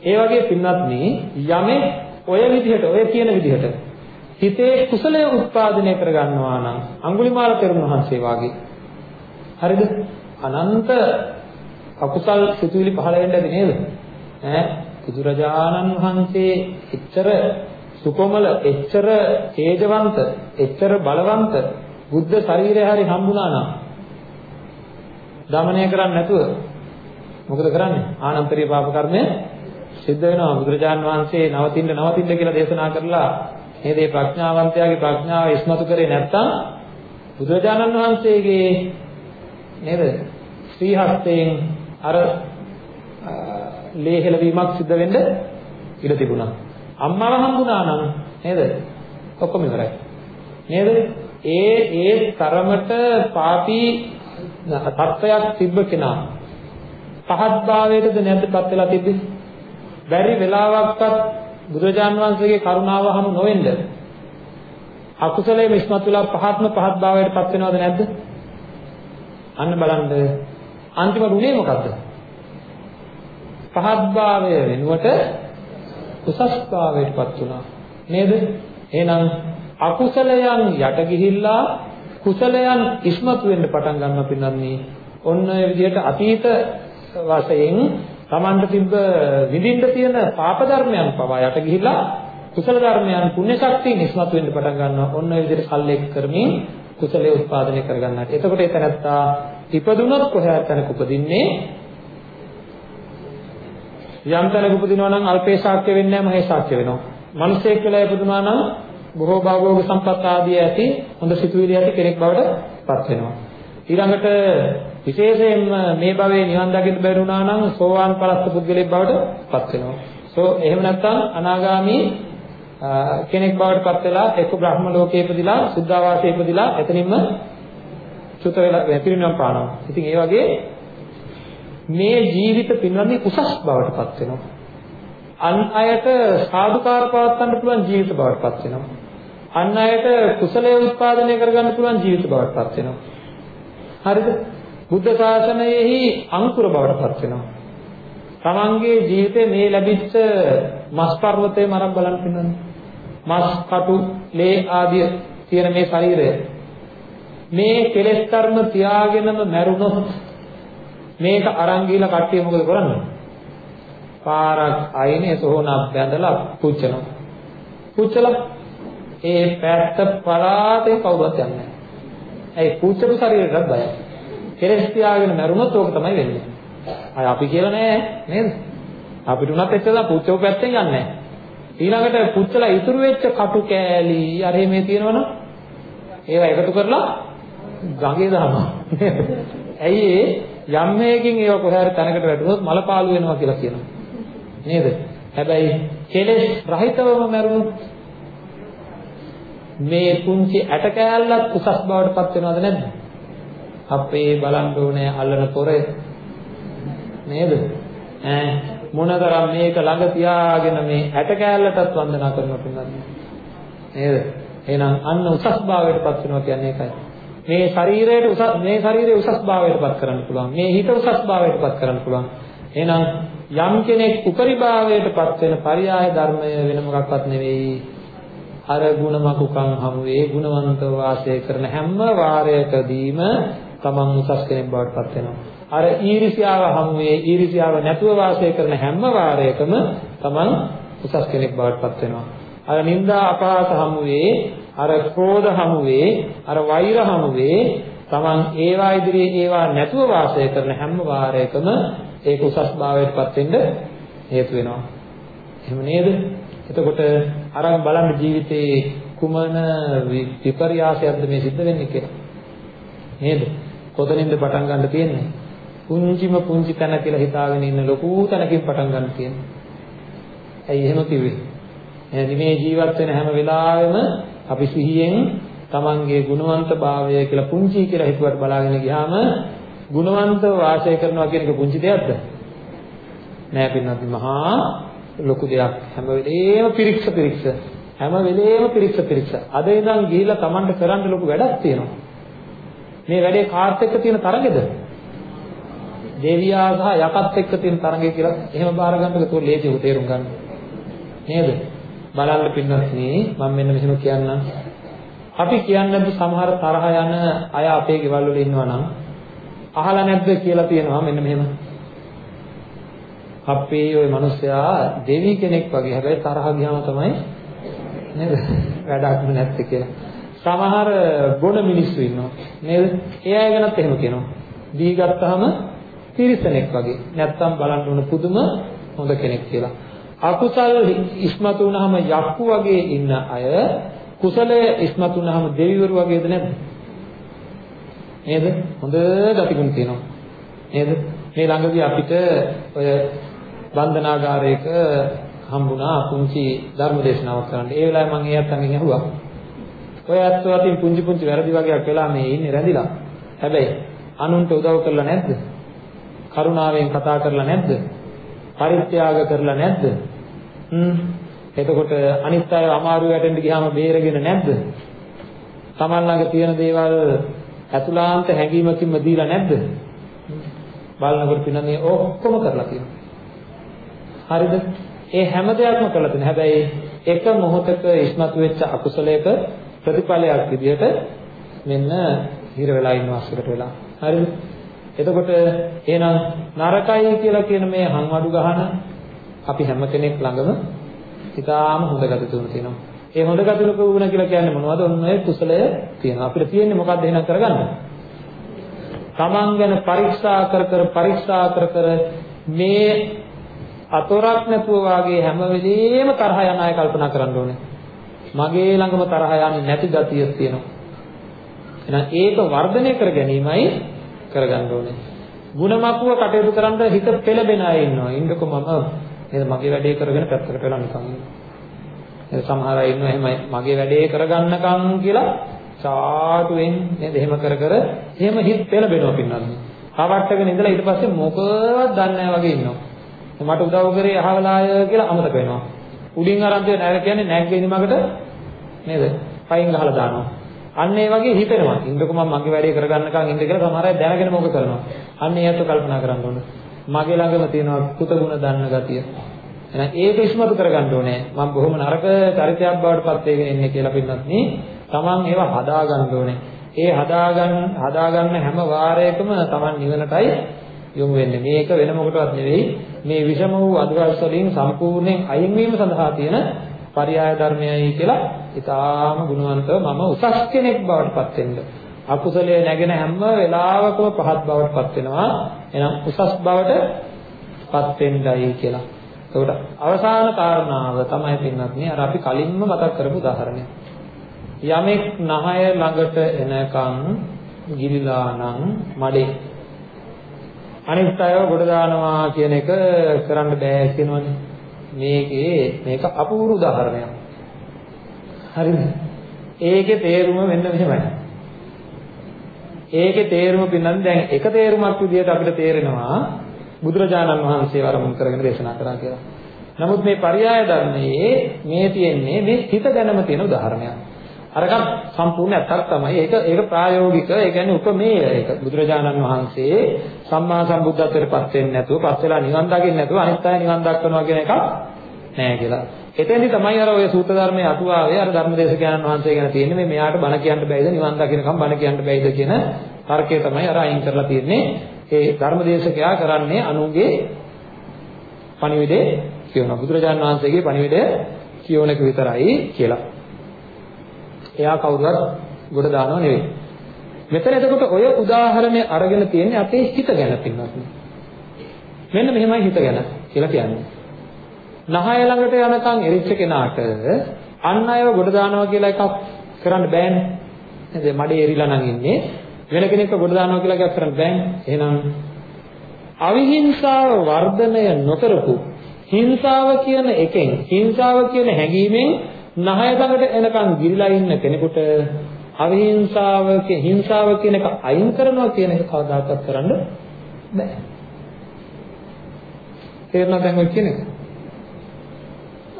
ඒ වගේ පින්වත්නි යමෙක් ඔය විදිහට ඔය කියන විදිහට හිතේ කුසලය උත්පාදනය කරගන්නවා නම් අඟුලිමාල තෙරුණ වහන්සේ වාගේ හරිද? අනන්ත අකුසල් සිතුවිලි පහළ වෙන්න ඇති නේද? ඈ බුදුරජාණන් වහන්සේ එච්චර සුකොමල, එච්චර තේජවන්ත, එච්චර බලවන්ත බුද්ධ ශරීරය හරි හම්බුණා නම් දමනය කරන්නේ නැතුව මොකද කරන්නේ? ආනන්තරීය පාප කර්මය සිද්ධ වෙනවා. බුදුරජාණන් වහන්සේ නවතින්න නවතින්න කියලා දේශනා කරලා මේ දේ ප්‍රඥාවන්තයාගේ ප්‍රඥාව ඉස්මතු කරේ නැත්තම් බුදුරජාණන් වහන්සේගේ නේද? ශ්‍රී හස්තයෙන් අර ලේහෙල වීමක් සිද්ධ වෙන්න ඉඩ තිබුණා. අම්මව හම්බුණා නම් නේද? ඔක්කොම ඉවරයි. නේද? ඒ ඒ තරමට පාපී තත්වයක් තිබ්බ කෙනා පහත් භාවයටද නැද්දපත් වෙලා තිබ්බේ? බැරි වෙලාවක්වත් බුදුරජාන් වහන්සේගේ කරුණාව හමු නොවෙන්න අකුසලයේ මිස්මත් වෙලා පහත්ම පහත් භාවයටපත් වෙනවද නැද්ද? අන්න බලන්න අන්තිම රුණේ මොකද්ද? පහත්භාවය වෙනුවට උසස්භාවයටපත් වුණා. නේද? එහෙනම් අකුසලයන් යට ගිහිල්ලා කුසලයන් ඉස්මතු වෙන්න පටන් ගන්න පින්නන්නේ ඔන්න ඔය විදිහට අතීත වශයෙන් Tamanට තිබ්බ විඳින්න තියෙන පාප ධර්මයන් පවා යට ගිහිල්ලා කුසල ධර්මයන් පුණ්‍ය ශක්තිය ඉස්මතු වෙන්න පටන් ගන්නවා. ඔන්න ඔය විදිහට සල්ලේක කරමින් කුසලයේ උත්පාදනය කරගන්නට. එතකොට ඒ තැනත්තා ඉපදුනොත් කොහේ තැනක උපදින්නේ? යම් තැනක උපදිනවා නම් අල්පේ ශාක්‍ය වෙන්නේ නැහැ මහේ ශාක්‍ය වෙනවා. මිනිසෙක් කියලා ඉපදුනා නම් බොහෝ භාගෝග සම්පත් ආදී ඇති හොඳ සිතුවිලි ඇති කෙනෙක් බවට පත් වෙනවා. ඊළඟට විශේෂයෙන්ම මේ භවයේ නිවන් දකින්න බැරි වුණා නම් සෝවාන් පලස්ත පුද්ගලෙක් බවට පත් වෙනවා. සෝ එහෙම නැත්නම් අනාගාමී කෙනෙක් බවට පත් වෙලා එක්ක බ්‍රහ්ම ලෝකයේ ඉපදිලා සුද්ධාවාසයේ ඉපදිලා එතනින්ම චුත වෙලා වැතිරිනම් පානවා. ඉතින් ඒ වගේ මේ ජීවිත පින්වත්නි උසස් බවට පත් වෙනවා. අන් අයට සාදුකාර පවත්වන්න පුළුවන් ජීවිත බවට පත් වෙනවා. අන් අයට කුසලයේ උත්පාදනය කරගන්න පුළුවන් ජීවිත බවට පත් වෙනවා. හරිද? බුද්ධ ශාසනයෙහි අංකුර බවට පත් වෙනවා. තමන්ගේ ජීවිතේ මේ ලැබිච්ච මස් පර්වතේ මරක් බලන්න පින්නන්නේ. මස් කටු ලේ ආදිය තියෙන මේ ශරීරය මේ කෙලෙස් කර්ම තියාගෙනම මැරුණොත් මේක අරන් ගිහලා කට්ටිය මොකද කරන්නේ? පාරක් අයිනේ සෝනක් බැඳලා පුච්චනවා. පුච්චලා ඒ පැත්ත පරාතේ කවුරුත් යන්නේ නැහැ. ඒ පුච්චපු ශරීරයටත් බයයි. කෙලෙස් තියාගෙන මැරුණොත් ඕක තමයි වෙන්නේ. අය අපි කියලා නෑ නේද? අපිට උනත් එච්චර පුච්චෝ පැත්තෙන් යන්නේ නෑ. ඊළඟට පුච්චලා ඉතුරු වෙච්ච කටු කෑලි අර මේ තියෙනවනම් ඒවා එකතු කරලා ගඟේ දානවා. ඇයි ඒ යම් මේකින් ඒවා කොහේ හරි තැනකට වැටුනොත් මල පාළු වෙනවා කියලා කියනවා. නේද? හැබැයි කෙලෙස් රහිතවම මරුණොත් මේ පුංචි ඇට කෑල්ලක් උසස් බවට පත් වෙනවද නැද්ද? අපේ බලන්න ඕනේ අල්ලන pore නේද? ඈ මොනතරම් මේක ළඟ තියාගෙන මේ ඇට කෑල්ලටත් වන්දනා කරනවා පින්නත් නේද? එහෙනම් අන්න උසස් භාවයට පත් වෙනවා කියන්නේ ඒකයි. මේ ශරීරයට උසස් මේ ශරීරය උසස් භාවයට පත් කරන්න පුළුවන්. මේ හිත උසස් භාවයට පත් කරන්න පුළුවන්. එහෙනම් යම් කෙනෙක් උපරිභාවයට පත් වෙන පරියාය ධර්මය වෙන මොකක්වත් නෙවෙයි. අර ಗುಣමකුකම් හමුවේ ගුණවන්තව වාසය කරන හැම වාරයකදීම තමන් උසස් කෙනෙක් බවට පත් වෙනවා. අර ඊර්ෂ්‍යාව හමුවේ ඊර්ෂ්‍යාව නැතුව වාසය කරන හැම වාරයකම තමන් උසස් කෙනෙක් බවට පත් වෙනවා. අර නිന്ദා අපහාස හමුවේ අර ක්‍රෝධ හමුවේ අර වෛර හමුවේ තමන් ඒවා ඉදිරියේ ඒවා නැතුව වාසය කරන හැම වාරයකම ඒක උසස් භාවයට පත් වෙන්න හේතු වෙනවා. එහෙම නේද? එතකොට අරන් බලන්න ජීවිතේ කුමන විපර්යාසයක්ද මේ සිද්ධ වෙන්නේ කියලා. නේද? කොතනින්ද පටන් ගන්න තියෙන්නේ? පුංචිම පුංචි තැන කියලා හිතාගෙන ඉන්න ලොකු තැනකින් පටන් ගන්න තියෙන්නේ. ඇයි එහෙම කිව්වේ? එහෙනම් මේ ජීවත් වෙන හැම වෙලාවෙම අපි සිහියෙන් තමන්ගේ ගුණවන්තභාවය කියලා පුංචි කියලා හිතුවට බලාගෙන ගියාම ගුණවන්තව වාසය කරනවා කියන එක පුංචි දෙයක්ද? නෑ පින්නත් මහා ලොකු දෙයක්. හැම වෙලේම පිරික්ස පිරික්ස. හැම වෙලේම පිරික්ස පිරික්ස. අද ඉඳන් ගිහිල්ලා Tamanට කරන්න ලොකු වැඩක් තියෙනවා. මේ වැඩේ කාර්ත් එක්ක තියෙන තරගෙද? දෙවියා සහ යකත් එක්ක තියෙන තරගය කියලා එහෙම බාර ගන්නකොට ඒක ලේසියව තේරුම් ගන්න. නේද? බලන්න පින්නත්නි මම මෙන්න මෙහෙම කියන්නම්. අපි කියන්නේ සමහර තරහ යන අය අපේ ගෙවල් වල ඉන්නවා නම් අහලා නැද්ද කියලා තියෙනවා මෙන්න මෙහෙම. අපේ ওই මිනිස්සයා දෙවි කෙනෙක් වගේ හැබැයි තරහ ගියාම තමයි නේද? වැඩක් නැත්තේ කියලා. සමහර ගොඩ මිනිස්සු ඉන්නවා නේද? ඒ අය ගැනත් එහෙම කියනවා. දී ගත්තාම තිරිසනෙක් වගේ. නැත්තම් බලන්න ඕන පුදුම හොඳ කෙනෙක් කියලා. අකුසල් ඉස්මතු වුනහම යක්කු වගේ ඉන්න අය කුසලයේ ඉස්මතු වුනහම දෙවිවරු වගේද නැද්ද? නේද? හොඳ ගතිගුණ තියෙනවා. නේද? මේ ළඟදී අපිට ඔය බන්ධනාගාරයක හම්බුණා පුංචි ධර්ම දේශනාවක් කරන්න. ඒ වෙලාවේ මම ඒ අත්තන්ගෙන් අහුවා. ඔය අත්තෝ අතින් පුංචි පුංචි වැරදි වගේක් වෙලා මේ ඉන්නේ රැඳිලා. හැබැයි අනුන්ට උදව් කරලා නැද්ද? කරුණාවෙන් කතා කරලා නැද්ද? පරිත්‍යාග කරලා නැද්ද? හ්ම්. එතකොට අනිත් අය අමාරු වැටෙන්න ගියාම බේරගෙන නැද්ද? Taman ළඟ තියෙන දේවල් අතුලාන්ත හැඟීමකින්ම දීලා නැද්ද? බලනකොට පින්නන්නේ ඔක්කොම කරලා තියෙනවා. හරිද? ඒ හැම දෙයක්ම කරලා තියෙනවා. හැබැයි එක මොහොතක ඉස්මතු වෙච්ච අකුසලයක ප්‍රතිඵලයක් විදිහට මෙන්න හිර වෙලා ඉන්නවා අසුරට වෙලා. හරිද? එතකොට එහෙනම් නරකයි කියලා කියන මේ හංවඩු ගහන අපි හැම කෙනෙක් ළඟම ඉතාලම හොඳ ගති තුන තියෙනවා. ඒ හොඳ ගති තුන කියලා කියන්නේ මොනවද? ඔන්න ඔය කුසලය තියෙනවා. අපිට තියෙන්නේ මොකක්ද එහෙනම් කරගන්න? තමන් ගැන පරීක්ෂා කර කර පරීක්ෂා කර කර මේ අතොරක් නැතුව වාගේ හැම වෙලෙම තරහ යන අය කල්පනා කරන්න ඕනේ. මගේ ළඟම තරහ යන්නේ නැති ගතියක් තියෙනවා. එහෙනම් ඒක වර්ධනය කර ගැනීමයි කරගන්න ඕනේ. ಗುಣමකුව කටයුතු කරන්න හිත පෙළඹෙන අය ඉන්නවා. ඉන්නකො මම නේද මගේ වැඩේ කරගෙන පැත්තකට වෙලා නිකන් ඉන්නවා. සමහර අය ඉන්නවා එහෙමයි මගේ වැඩේ කරගන්නකම් කියලා සාටුවෙන් නේද එහෙම කර කර එහෙම හිත පෙළඹෙනවා පින්නන්නේ. කවට්ටගෙන ඉඳලා ඊට පස්සේ මොකවත් දන්නේ නැහැ වගේ ඉන්නවා. මට උදව් කරේ අහවලාය කියලා අමතක වෙනවා. උඩින් අරන් තියෙන නැර කියන්නේ නැග්ගේ ඉනිමකට නේද? පයින් ගහලා දානවා. අන්න ඒ වගේ හිතෙනවා. ඉන්නකො මම මගේ වැඩේ කරගන්නකම් ඉන්න කියලා සමහර අය දැනගෙන මොක කරනවා. අන්න ඒත් කල්පනා කරන්න ඕන. මගේ ළඟම තියෙනවා පුතගුණ දන්න ගතිය. එහෙනම් ඒක ඉස්මතු කරගන්න ඕනේ. මම බොහොම නරක චරිතයක් බවට පත් වෙගෙන ඉන්නේ කියලා පින්නත් නේ. Taman ඒවා හදාගන්න ඕනේ. ඒ හදාගන්න හදාගන්න හැම වාරයකම Taman නිවනටයි යොමු වෙන්නේ. මේක වෙන මොකටවත් නෙවෙයි. මේ විෂම වූ අදහස් වලින් සම්පූර්ණයෙන් අයින් වීම සඳහා තියෙන පරියාය ධර්මයයි කියලා ඊටාම ගුණවන්තව මම උසස් කෙනෙක් බවට පත් වෙන්න අකුසලයේ නැගෙන හැම වෙලාවකම පහත් බවට පත් වෙනවා. එහෙනම් උසස් බවට පත් වෙන්නයි කියලා. ඒකට අවසාන කාරණාව තමයි පින්වත්නි අර අපි කලින්ම මතක් කරපු උදාහරණය. යමෙක් නහය ළඟට එනකන් ගිලිලා නම් මඩේ අනිත් අයව ගොඩ දානවා කියන එක කරන්න බෑ කියනවනේ. මේකේ මේක අපූර්ව උදාහරණයක්. හරිද? ඒකේ තේරුම මෙන්න මෙහෙමයි. ඒකේ තේරුම පින්නන් දැන් එක තේරුමක් විදිහට අපිට තේරෙනවා බුදුරජාණන් වහන්සේ වරමුණු කරගෙන දේශනා කරා කියලා. නමුත් මේ පරයාය ධර්මයේ මේ තියෙන්නේ මේ හිත ගැනම තියෙන උදාහරණයක්. අරක සම්පූර්ණ ඇත්තක් තමයි. ඒක ඒක ප්‍රායෝගික. ඒ කියන්නේ උපමේය. ඒක බුදුරජාණන් වහන්සේ සම්මා සම්බුද්ධත්වයට පත් වෙන්නේ නැතුව, පත් වෙලා නිවන් දකින්න නැතුව අනිත් අය නිවන් දක්වනවා කියන එකක් නෑ කියලා. එතෙන්දි තමයි අර ඔය සූත්‍ර ධර්මයේ අටුවාවේ අර ධර්මදේශකයන්න් වහන්සේ ගැන තියෙන්නේ මේ මෙයාට බණ කියන්න බැයිද නිවන් දකින්නකම් බණ කියන්න බැයිද කියන තර්කය තමයි අර අයින් කරලා තියෙන්නේ. ඒ ධර්මදේශකයා කරන්නේ අනුන්ගේ පණිවිඩය කියනවා. බුදුරජාණන් වහන්සේගේ පණිවිඩය කියවන එක විතරයි කියලා. එයා කවුරුවත් ගොඩ දානව නෙවෙයි. මෙතන එතකොට ඔය උදාහරණය අරගෙන තියෙන්නේ අපේ හිත ගැන පින්නත්. මෙන්න මෙහෙමයි හිත ගැන කියලා කියන්නේ. නහය ළඟට යනකම් එරිච්ච කෙනාට අන් අයව ගොඩ දානවා කියලා එකක් කරන්න බෑනේ. නේද? මඩේ එරිලා නම් ඉන්නේ. වෙන කෙනෙක්ව ගොඩ දානවා කියලා එකක් කරන්න බෑනේ. එහෙනම් අවිහිංසාව වර්ධනය නොකරපු හිංසාව කියන එකෙන් හිංසාව කියන හැඟීමෙන් නහය ළඟට එනකන් ගිරිලා ඉන්න කෙනෙකුට අවිහිංසාව හිංසාව කියන එක අයින් කරනවා කියන එක කවදාකවත් කරන්න බෑ. තේරුණාද දැන් ඔය කියන එක?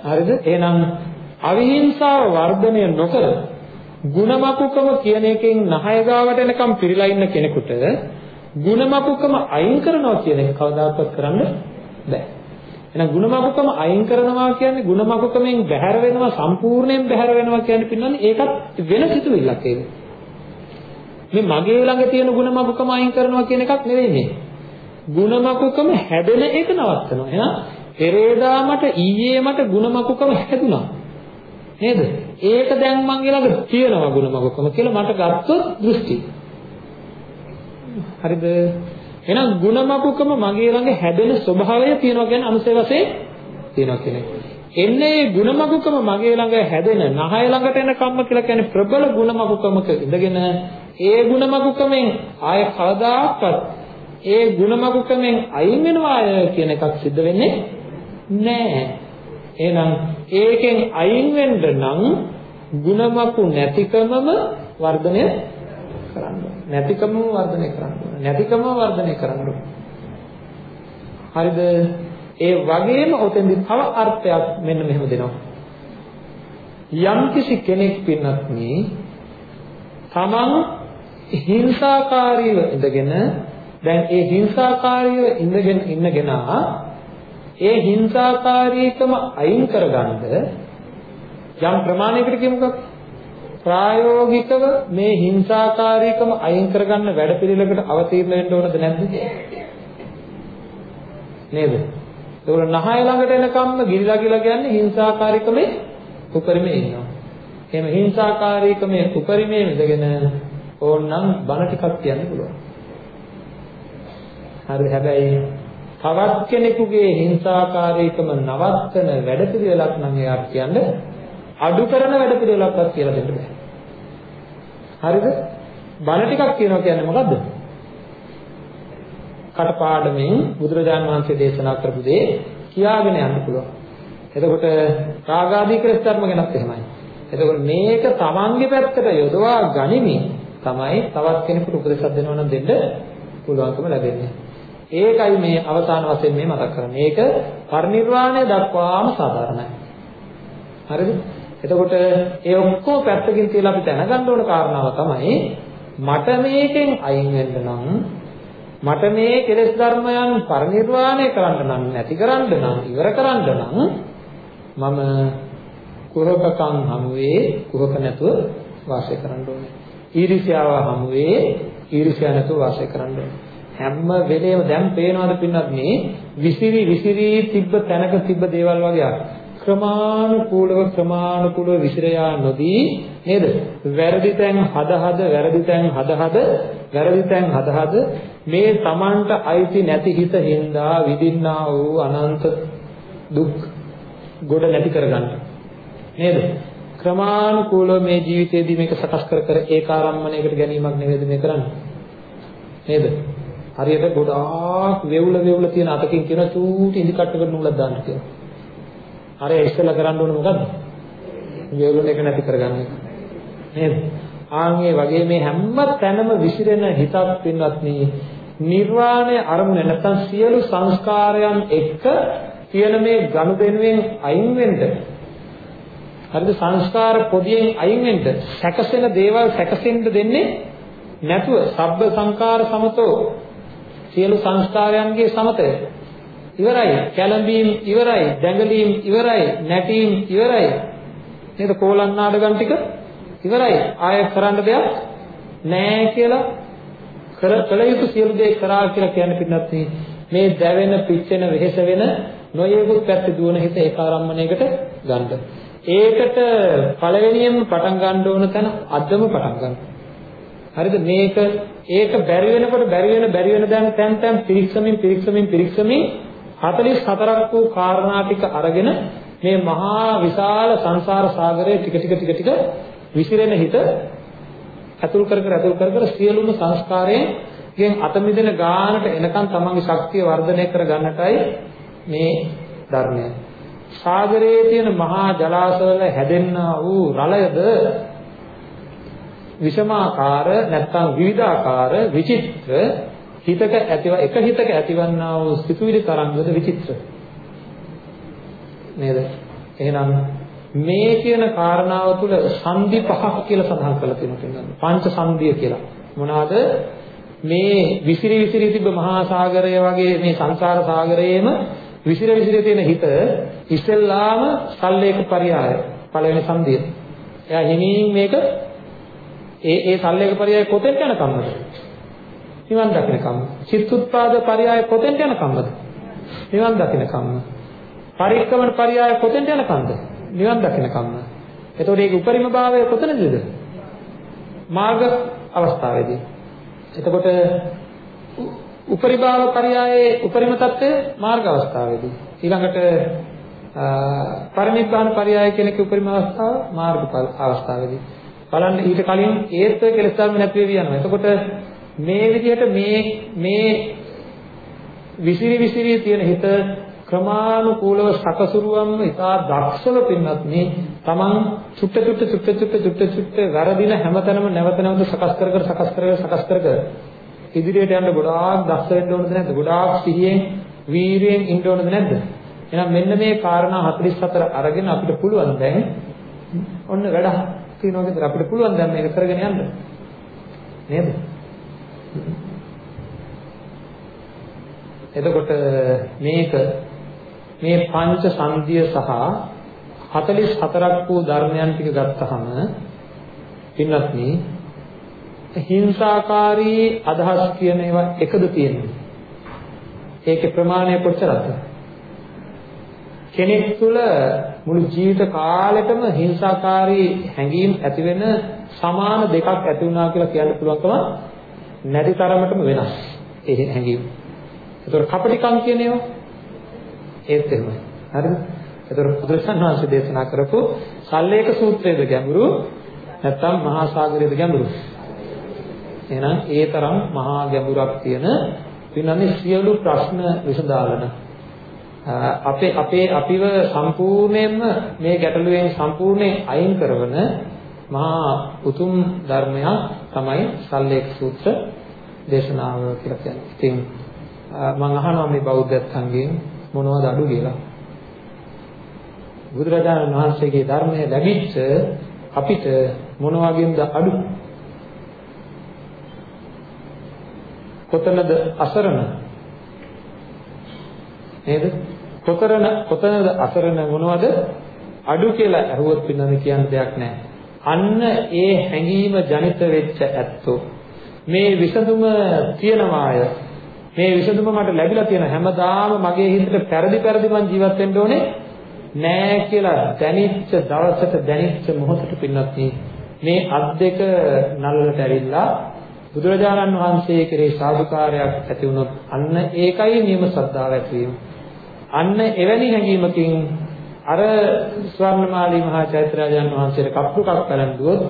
හරිද? එහෙනම් අවිහිංසාව වර්ධනය නොකර ಗುಣමකුකම කියන එකෙන් නහය ගාවට එනකම් පිරීලා ඉන්න කෙනෙකුට ಗುಣමකුකම අයින් කරනවා කියන එක කවදාකවත් කරන්න බෑ. එහෙනම් ಗುಣමකුකම අයින් කරනවා කියන්නේ ಗುಣමකුකමෙන් බැහැර වෙනවා සම්පූර්ණයෙන් බැහැර වෙනවා කියන්නේ පින්නන්නේ ඒකත් වෙන සිතුවිල්ලක් ඒක. මේ මගේ ළඟ තියෙන ಗುಣමකුකම අයින් කරනවා කියන එකක් නෙවෙයි මේ. ಗುಣමකුකම හැදෙන එක නවත්තනවා. එහෙනම් පෙරේදා මට ඊයේ මට ಗುಣමකුකම හැදුනා. නේද? ඒක දැන් මං ළඟ තියෙනවා ಗುಣමකුකම කියලා මට ගත්තොත් දෘෂ්ටි. හරිද? එහෙනම් ಗುಣමකුකම මගේ ළඟ හැදෙන ස්වභාවය තියෙනවා කියන්නේ අනුසය වශයෙන් තියෙනවා කියන්නේ. එන්නේ ಗುಣමකුකම මගේ ළඟ හැදෙන නහය ළඟට එන කම්ම කියලා කියන්නේ ප්‍රබල ಗುಣමකුකමක ඉඳගෙන ඒ ಗುಣමකුකමෙන් ආය කවදාකවත් ඒ ಗುಣමකුකමෙන් අයින් වෙනවා කියන එකක් සිද්ධ වෙන්නේ නෑ. එහෙනම් ඒකෙන් අයින් වෙන්න නම් ಗುಣමකු නැතිකමම වර්ධනය කරන්න නැතිකමම වර්ධනය කරන්න නැතිකමම වර්ධනය කරන්න හරිද? ඒ වගේම ඔතෙන්දි තව අර්ථයක් මෙන්න මෙහෙම දෙනවා. යම්කිසි කෙනෙක් පින්නත්නි තමන් හිංසාකාරීව ඉඳගෙන දැන් ඒ හිංසාකාරීව ඉඳගෙන ඉන්නගෙනා ඒ හිංසාකාරීකම අයින් කරගන්න යම් ප්‍රමාණයකට කියමුකෝ ප්‍රායෝගිකව මේ හිංසාකාරීකම අයින් කරගන්න වැඩපිළිවෙලකට අවතීර්ණ වෙන්න ඕනද නැද්ද නේද? ඒගොල්ලෝ නහය ළඟට එනකම්ම ගිරිලා කියලා කියන්නේ හිංසාකාරීකමේ උපරිමේ ඉන්නවා. එහෙම හිංසාකාරීකමේ උපරිමේ ඉඳගෙන ඕනනම් බණ ටිකක් කියන්න පුළුවන්. හරි හැබැයි තවත් කෙනෙකුගේ හිංසාකාරීකම නවත්තන වැඩපිළිවෙලක් නම් එයාට කියන්නේ අඩු කරන වැඩපිළිවෙලක්වත් කියලා දෙන්න බෑ. හරිද? බණ ටිකක් කියනවා කියන්නේ මොකද්ද? කටපාඩමින් බුදුරජාන් වහන්සේ දේශනා කරපු දේ කියාගෙන යන්න පුළුවන්. එතකොට රාගාදී ක්‍රස් ධර්ම ගැනත් එහෙමයි. එතකොට මේක තමන්ගේ පැත්තට යොදවා ගනිමින් තමයි තවත් කෙනෙකුට උපදෙසක් දෙනවා නම් දෙන්න පුළුවන්කම ලැබෙන්නේ. ඒකයි මේ අවසාන වශයෙන් මේ මතක් කරන්නේ. ඒක පරිනිර්වාණය දක්වාම සාධාරණයි. හරිද? එතකොට ඒ ඔක්කොම පැත්තකින් තියලා අපි දැනගන්න ඕන කාරණාව තමයි මට මේකෙන් අයින් වෙන්න නම් මට මේ කෙලෙස් ධර්මයන් පරිනිර්වාණය කරන්න නම් නැති කරන්න නම් ඉවර කරන්න නම් මම කුහකකම් හමුවේ කුහක නැතුව වාසය කරන්න ඕනේ. ඊර්ෂ්‍යාව හමුවේ ඊර්ෂ්‍යා නැතුව වාසය කරන්න ඕනේ. හැම වෙලේම දැන් පේනවාද පින්නත් මේ විසිරි විසිරි තිබ්බ තැනක තිබ්බ දේවල් වගේ ක්‍රමානුකූලව ක්‍රමානුකූලව විසිර යා නොදී නේද? වැරදි තැන් හද හද වැරදි තැන් හද හද වැරදි තැන් හද හද මේ Tamanට අයිති නැති හිත හින්දා විඳින්නා වූ අනන්ත දුක් ගොඩ නැති කරගන්න. නේද? ක්‍රමානුකූලව මේ ජීවිතයේදී මේක සකස් කර කර ඒකාරම්මණයකට ගැනීමක් නෙවෙයිද මේ කරන්නේ? නේද? හරියට ගොඩාක් වෙවුල වෙවුල තියෙන අතකින් කියන චූටි ඉදි කට්ටකට නූලක් දාන්න කියලා. අර ඉස්සෙල්ලා කරන්න ඕනේ මොකද්ද? වේලුන එක නැති කරගන්න එක. නේද? ආන්ගේ වගේ මේ හැම තැනම විසිරෙන හිතක් පින්වත් මේ නිර්වාණය අරමුණ නැත්නම් සියලු සංස්කාරයන් එක්ක තියෙන මේ ගනුදෙනුවෙන් අයින් වෙන්න හරිද සංස්කාර පොදියෙන් අයින් වෙන්න සැකසෙන දේවල් සැකසෙන්න දෙන්නේ නැතුව සබ්බ සංකාර සමතෝ සියලු සංස්කාරයන්ගේ සමතය. ඉවරයි. කැළඹීම් ඉවරයි. දැඟලීම් ඉවරයි. නැටීම් ඉවරයි. නේද? කෝලන් නාඩගම් ටික ඉවරයි. ආය කරන්න දෙයක් නැහැ කියලා කර කළ යුතු සියලු දේ කරා කියලා කියන්න පිටනත් මේ දැවෙන පිච්චෙන වෙහෙස වෙන නොයෙකුත් පැත්ත දුවන හිත ඒකාරම්මණයකට ගන්න. ඒකට පළවෙනියෙන්ම පටන් ගන්න ඕන තැන අදම පටන් ගන්න. හරිද මේක ඒක බැරි වෙනකොට බැරි වෙන බැරි වෙන දැන් තැන් තැන් පිරික්සමින් පිරික්සමින් පිරික්සමින් 44ක් වූ කාරණා ටික අරගෙන මේ මහා විශාල සංසාර සාගරයේ ටික ටික ටික ටික විසිරෙන හිත අතුල් කර කර අතුල් කර කර සියලුම සංස්කාරයෙන් ගෙන් අත මිදෙන ගානට එනකන් තමන්ගේ ශක්තිය වර්ධනය කර ගන්නටයි මේ ධර්මය. සාගරයේ තියෙන මහා ජලාශවල හැදෙන්නා වූ රළයද විෂමාකාර නැත්නම් විවිධාකාර විචිත්‍ර හිතක ඇතිව එක හිතක ඇතිවන්නා වූ සිතුවිලි තරංගද විචිත්‍ර. නේද? එහෙනම් මේ කියන කාරණාව තුළ සංදි පහක් කියලා සඳහන් කරලා තියෙනවා පංච සංදිය කියලා. මොනවාද? මේ විසිරි විසිරි තිබ්බ මහා සාගරය වගේ මේ සංසාර සාගරයේම විසිර විසිර තියෙන හිත ඉස්සෙල්ලාම සල්ලේක පරියාය. පළවෙනි සංදිය එයා හිමින් මේක ඒ ඒ සල්ලේක පරියාය කොතෙන් යනකම්ද නිවන් දකින්නකම්. චිත්තුත්පාද පරයය කොතෙන්ට යනකම්ද? නිවන් දකින්නකම්. පරික්‍රමන පරයය කොතෙන්ට යනකම්ද? නිවන් දකින්නකම්. එතකොට ඒක උපරිම භාවය කොතනදද? මාර්ග අවස්ථාවේදී. එතකොට උපරිභාව පරයයේ උපරිම தත්ත්වය මාර්ග අවස්ථාවේදී. ඊළඟට පරිනිබ්බාන පරයය කියන එක උපරිම අවස්ථාව මාර්ග අවස්ථාවේදී. බලන්න ඊට කලින් ඒත් කෙලස් ධර්ම නැති වෙවි යනවා. එතකොට මේ විදිහට මේ මේ විසිරි විසිරි තියෙන හිත ක්‍රමානුකූලව සකසුරුවම් ඉතා දක්ෂව පින්නත් මේ තමන් චුට්ට චුට්ට චුට්ට චුට්ට චුට්ට චුට්ට වැරදින හැමතැනම නැවත නැවත සකස් කර කර සකස් කර කර සකස් කර කර ඉදිරියට යන්න ගොඩාක් දක්ෂ වෙන්න ඕනද නැද්ද ගොඩාක් සිහියෙන් වීරියෙන් ඉන්න ඕනද නැද්ද එහෙනම් මෙන්න මේ කාරණා 44 අරගෙන අපිට පුළුවන් දැන් ඔන්න වැඩ තියෙනවා කියලා. අපිට පුළුවන් දැන් මේක කරගෙන යන්න. නේද? එතකොට මේක මේ පංච සංධිය සහ 44ක් වූ ධර්මයන් ටික ගත්තහම පින්වත්නි හිංසාකාරී අදහස් කියන ඒවා එකද තියෙන්නේ? ඒකේ ප්‍රමාණය කොච්චරද කෙනෙක් තුළ මුළු ජීවිත කාලෙටම හිංසාකාරී හැඟීම් ඇති වෙන සමාන දෙකක් ඇති වුණා කියලා කියන්න පුළුවන්කම නැති තරමටම වෙනස් ඒ හැඟීම්. ඒතකොට කපටිකම් කියන ඒවා ඒත් එහෙමයි. හරිද? ඒතකොට බුදුරජාණන් වහන්සේ දේශනා කරපු සල්ලේක සූත්‍රයේද ගැඹුරු නැත්නම් මහා සාගරයේද ගැඹුරු? එහෙනම් ඒ තරම් මහා ගැඹුරක් තියෙන විනන්නේ සියලු ප්‍රශ්න විසඳාලන අපේ අපේ අපිව සම්පූර්ණයෙන්ම මේ ගැටලුවෙන් සම්පූර්ණයෙන් අයින් කරන මහා උතුම් ධර්මයක් තමයි සල්ලේක සූත්‍ර දේශනාව කියලා කියන්නේ. ඉතින් මම අහනවා මේ බෞද්ධත්වයෙන් මොනවද අඩු කියලා. බුදුරජාණන් වහන්සේගේ ධර්මය ලැබිච්ච අපිට මොන වගේද අඩු? කොතනද අසරණ? නේද? කොතරන කොතනද අසරණ මොනවද අඩු කියලා අහුවොත් පින්නන්නේ කියන්න දෙයක් නැහැ. අන්න ඒ හැඟීම ජනිත වෙච්ච ඇත්තෝ. මේ විසඳුම තියනවාය. මේ විසඳුම මට ලැබිලා තියෙන හැමදාම මගේ හිතට පෙරදි පෙරදි මං ජීවත් වෙන්න ඕනේ නෑ කියලා දැනිච්ච දවසට දැනිච්ච මොහොතට පින්නත් මේ අත් දෙක නළලට ඇවිල්ලා බුදුරජාණන් වහන්සේ කෙරේ සාදුකාරයක් ඇති වුණොත් අන්න ඒකයි නියම ශ්‍රද්ධාව ඇති අන්න එවැනි හැඟීමකින් අර ස්වර්ණමාලී මහා චෛත්‍යරාජන් වහන්සේට කප්පුකක් පැලඳුවොත්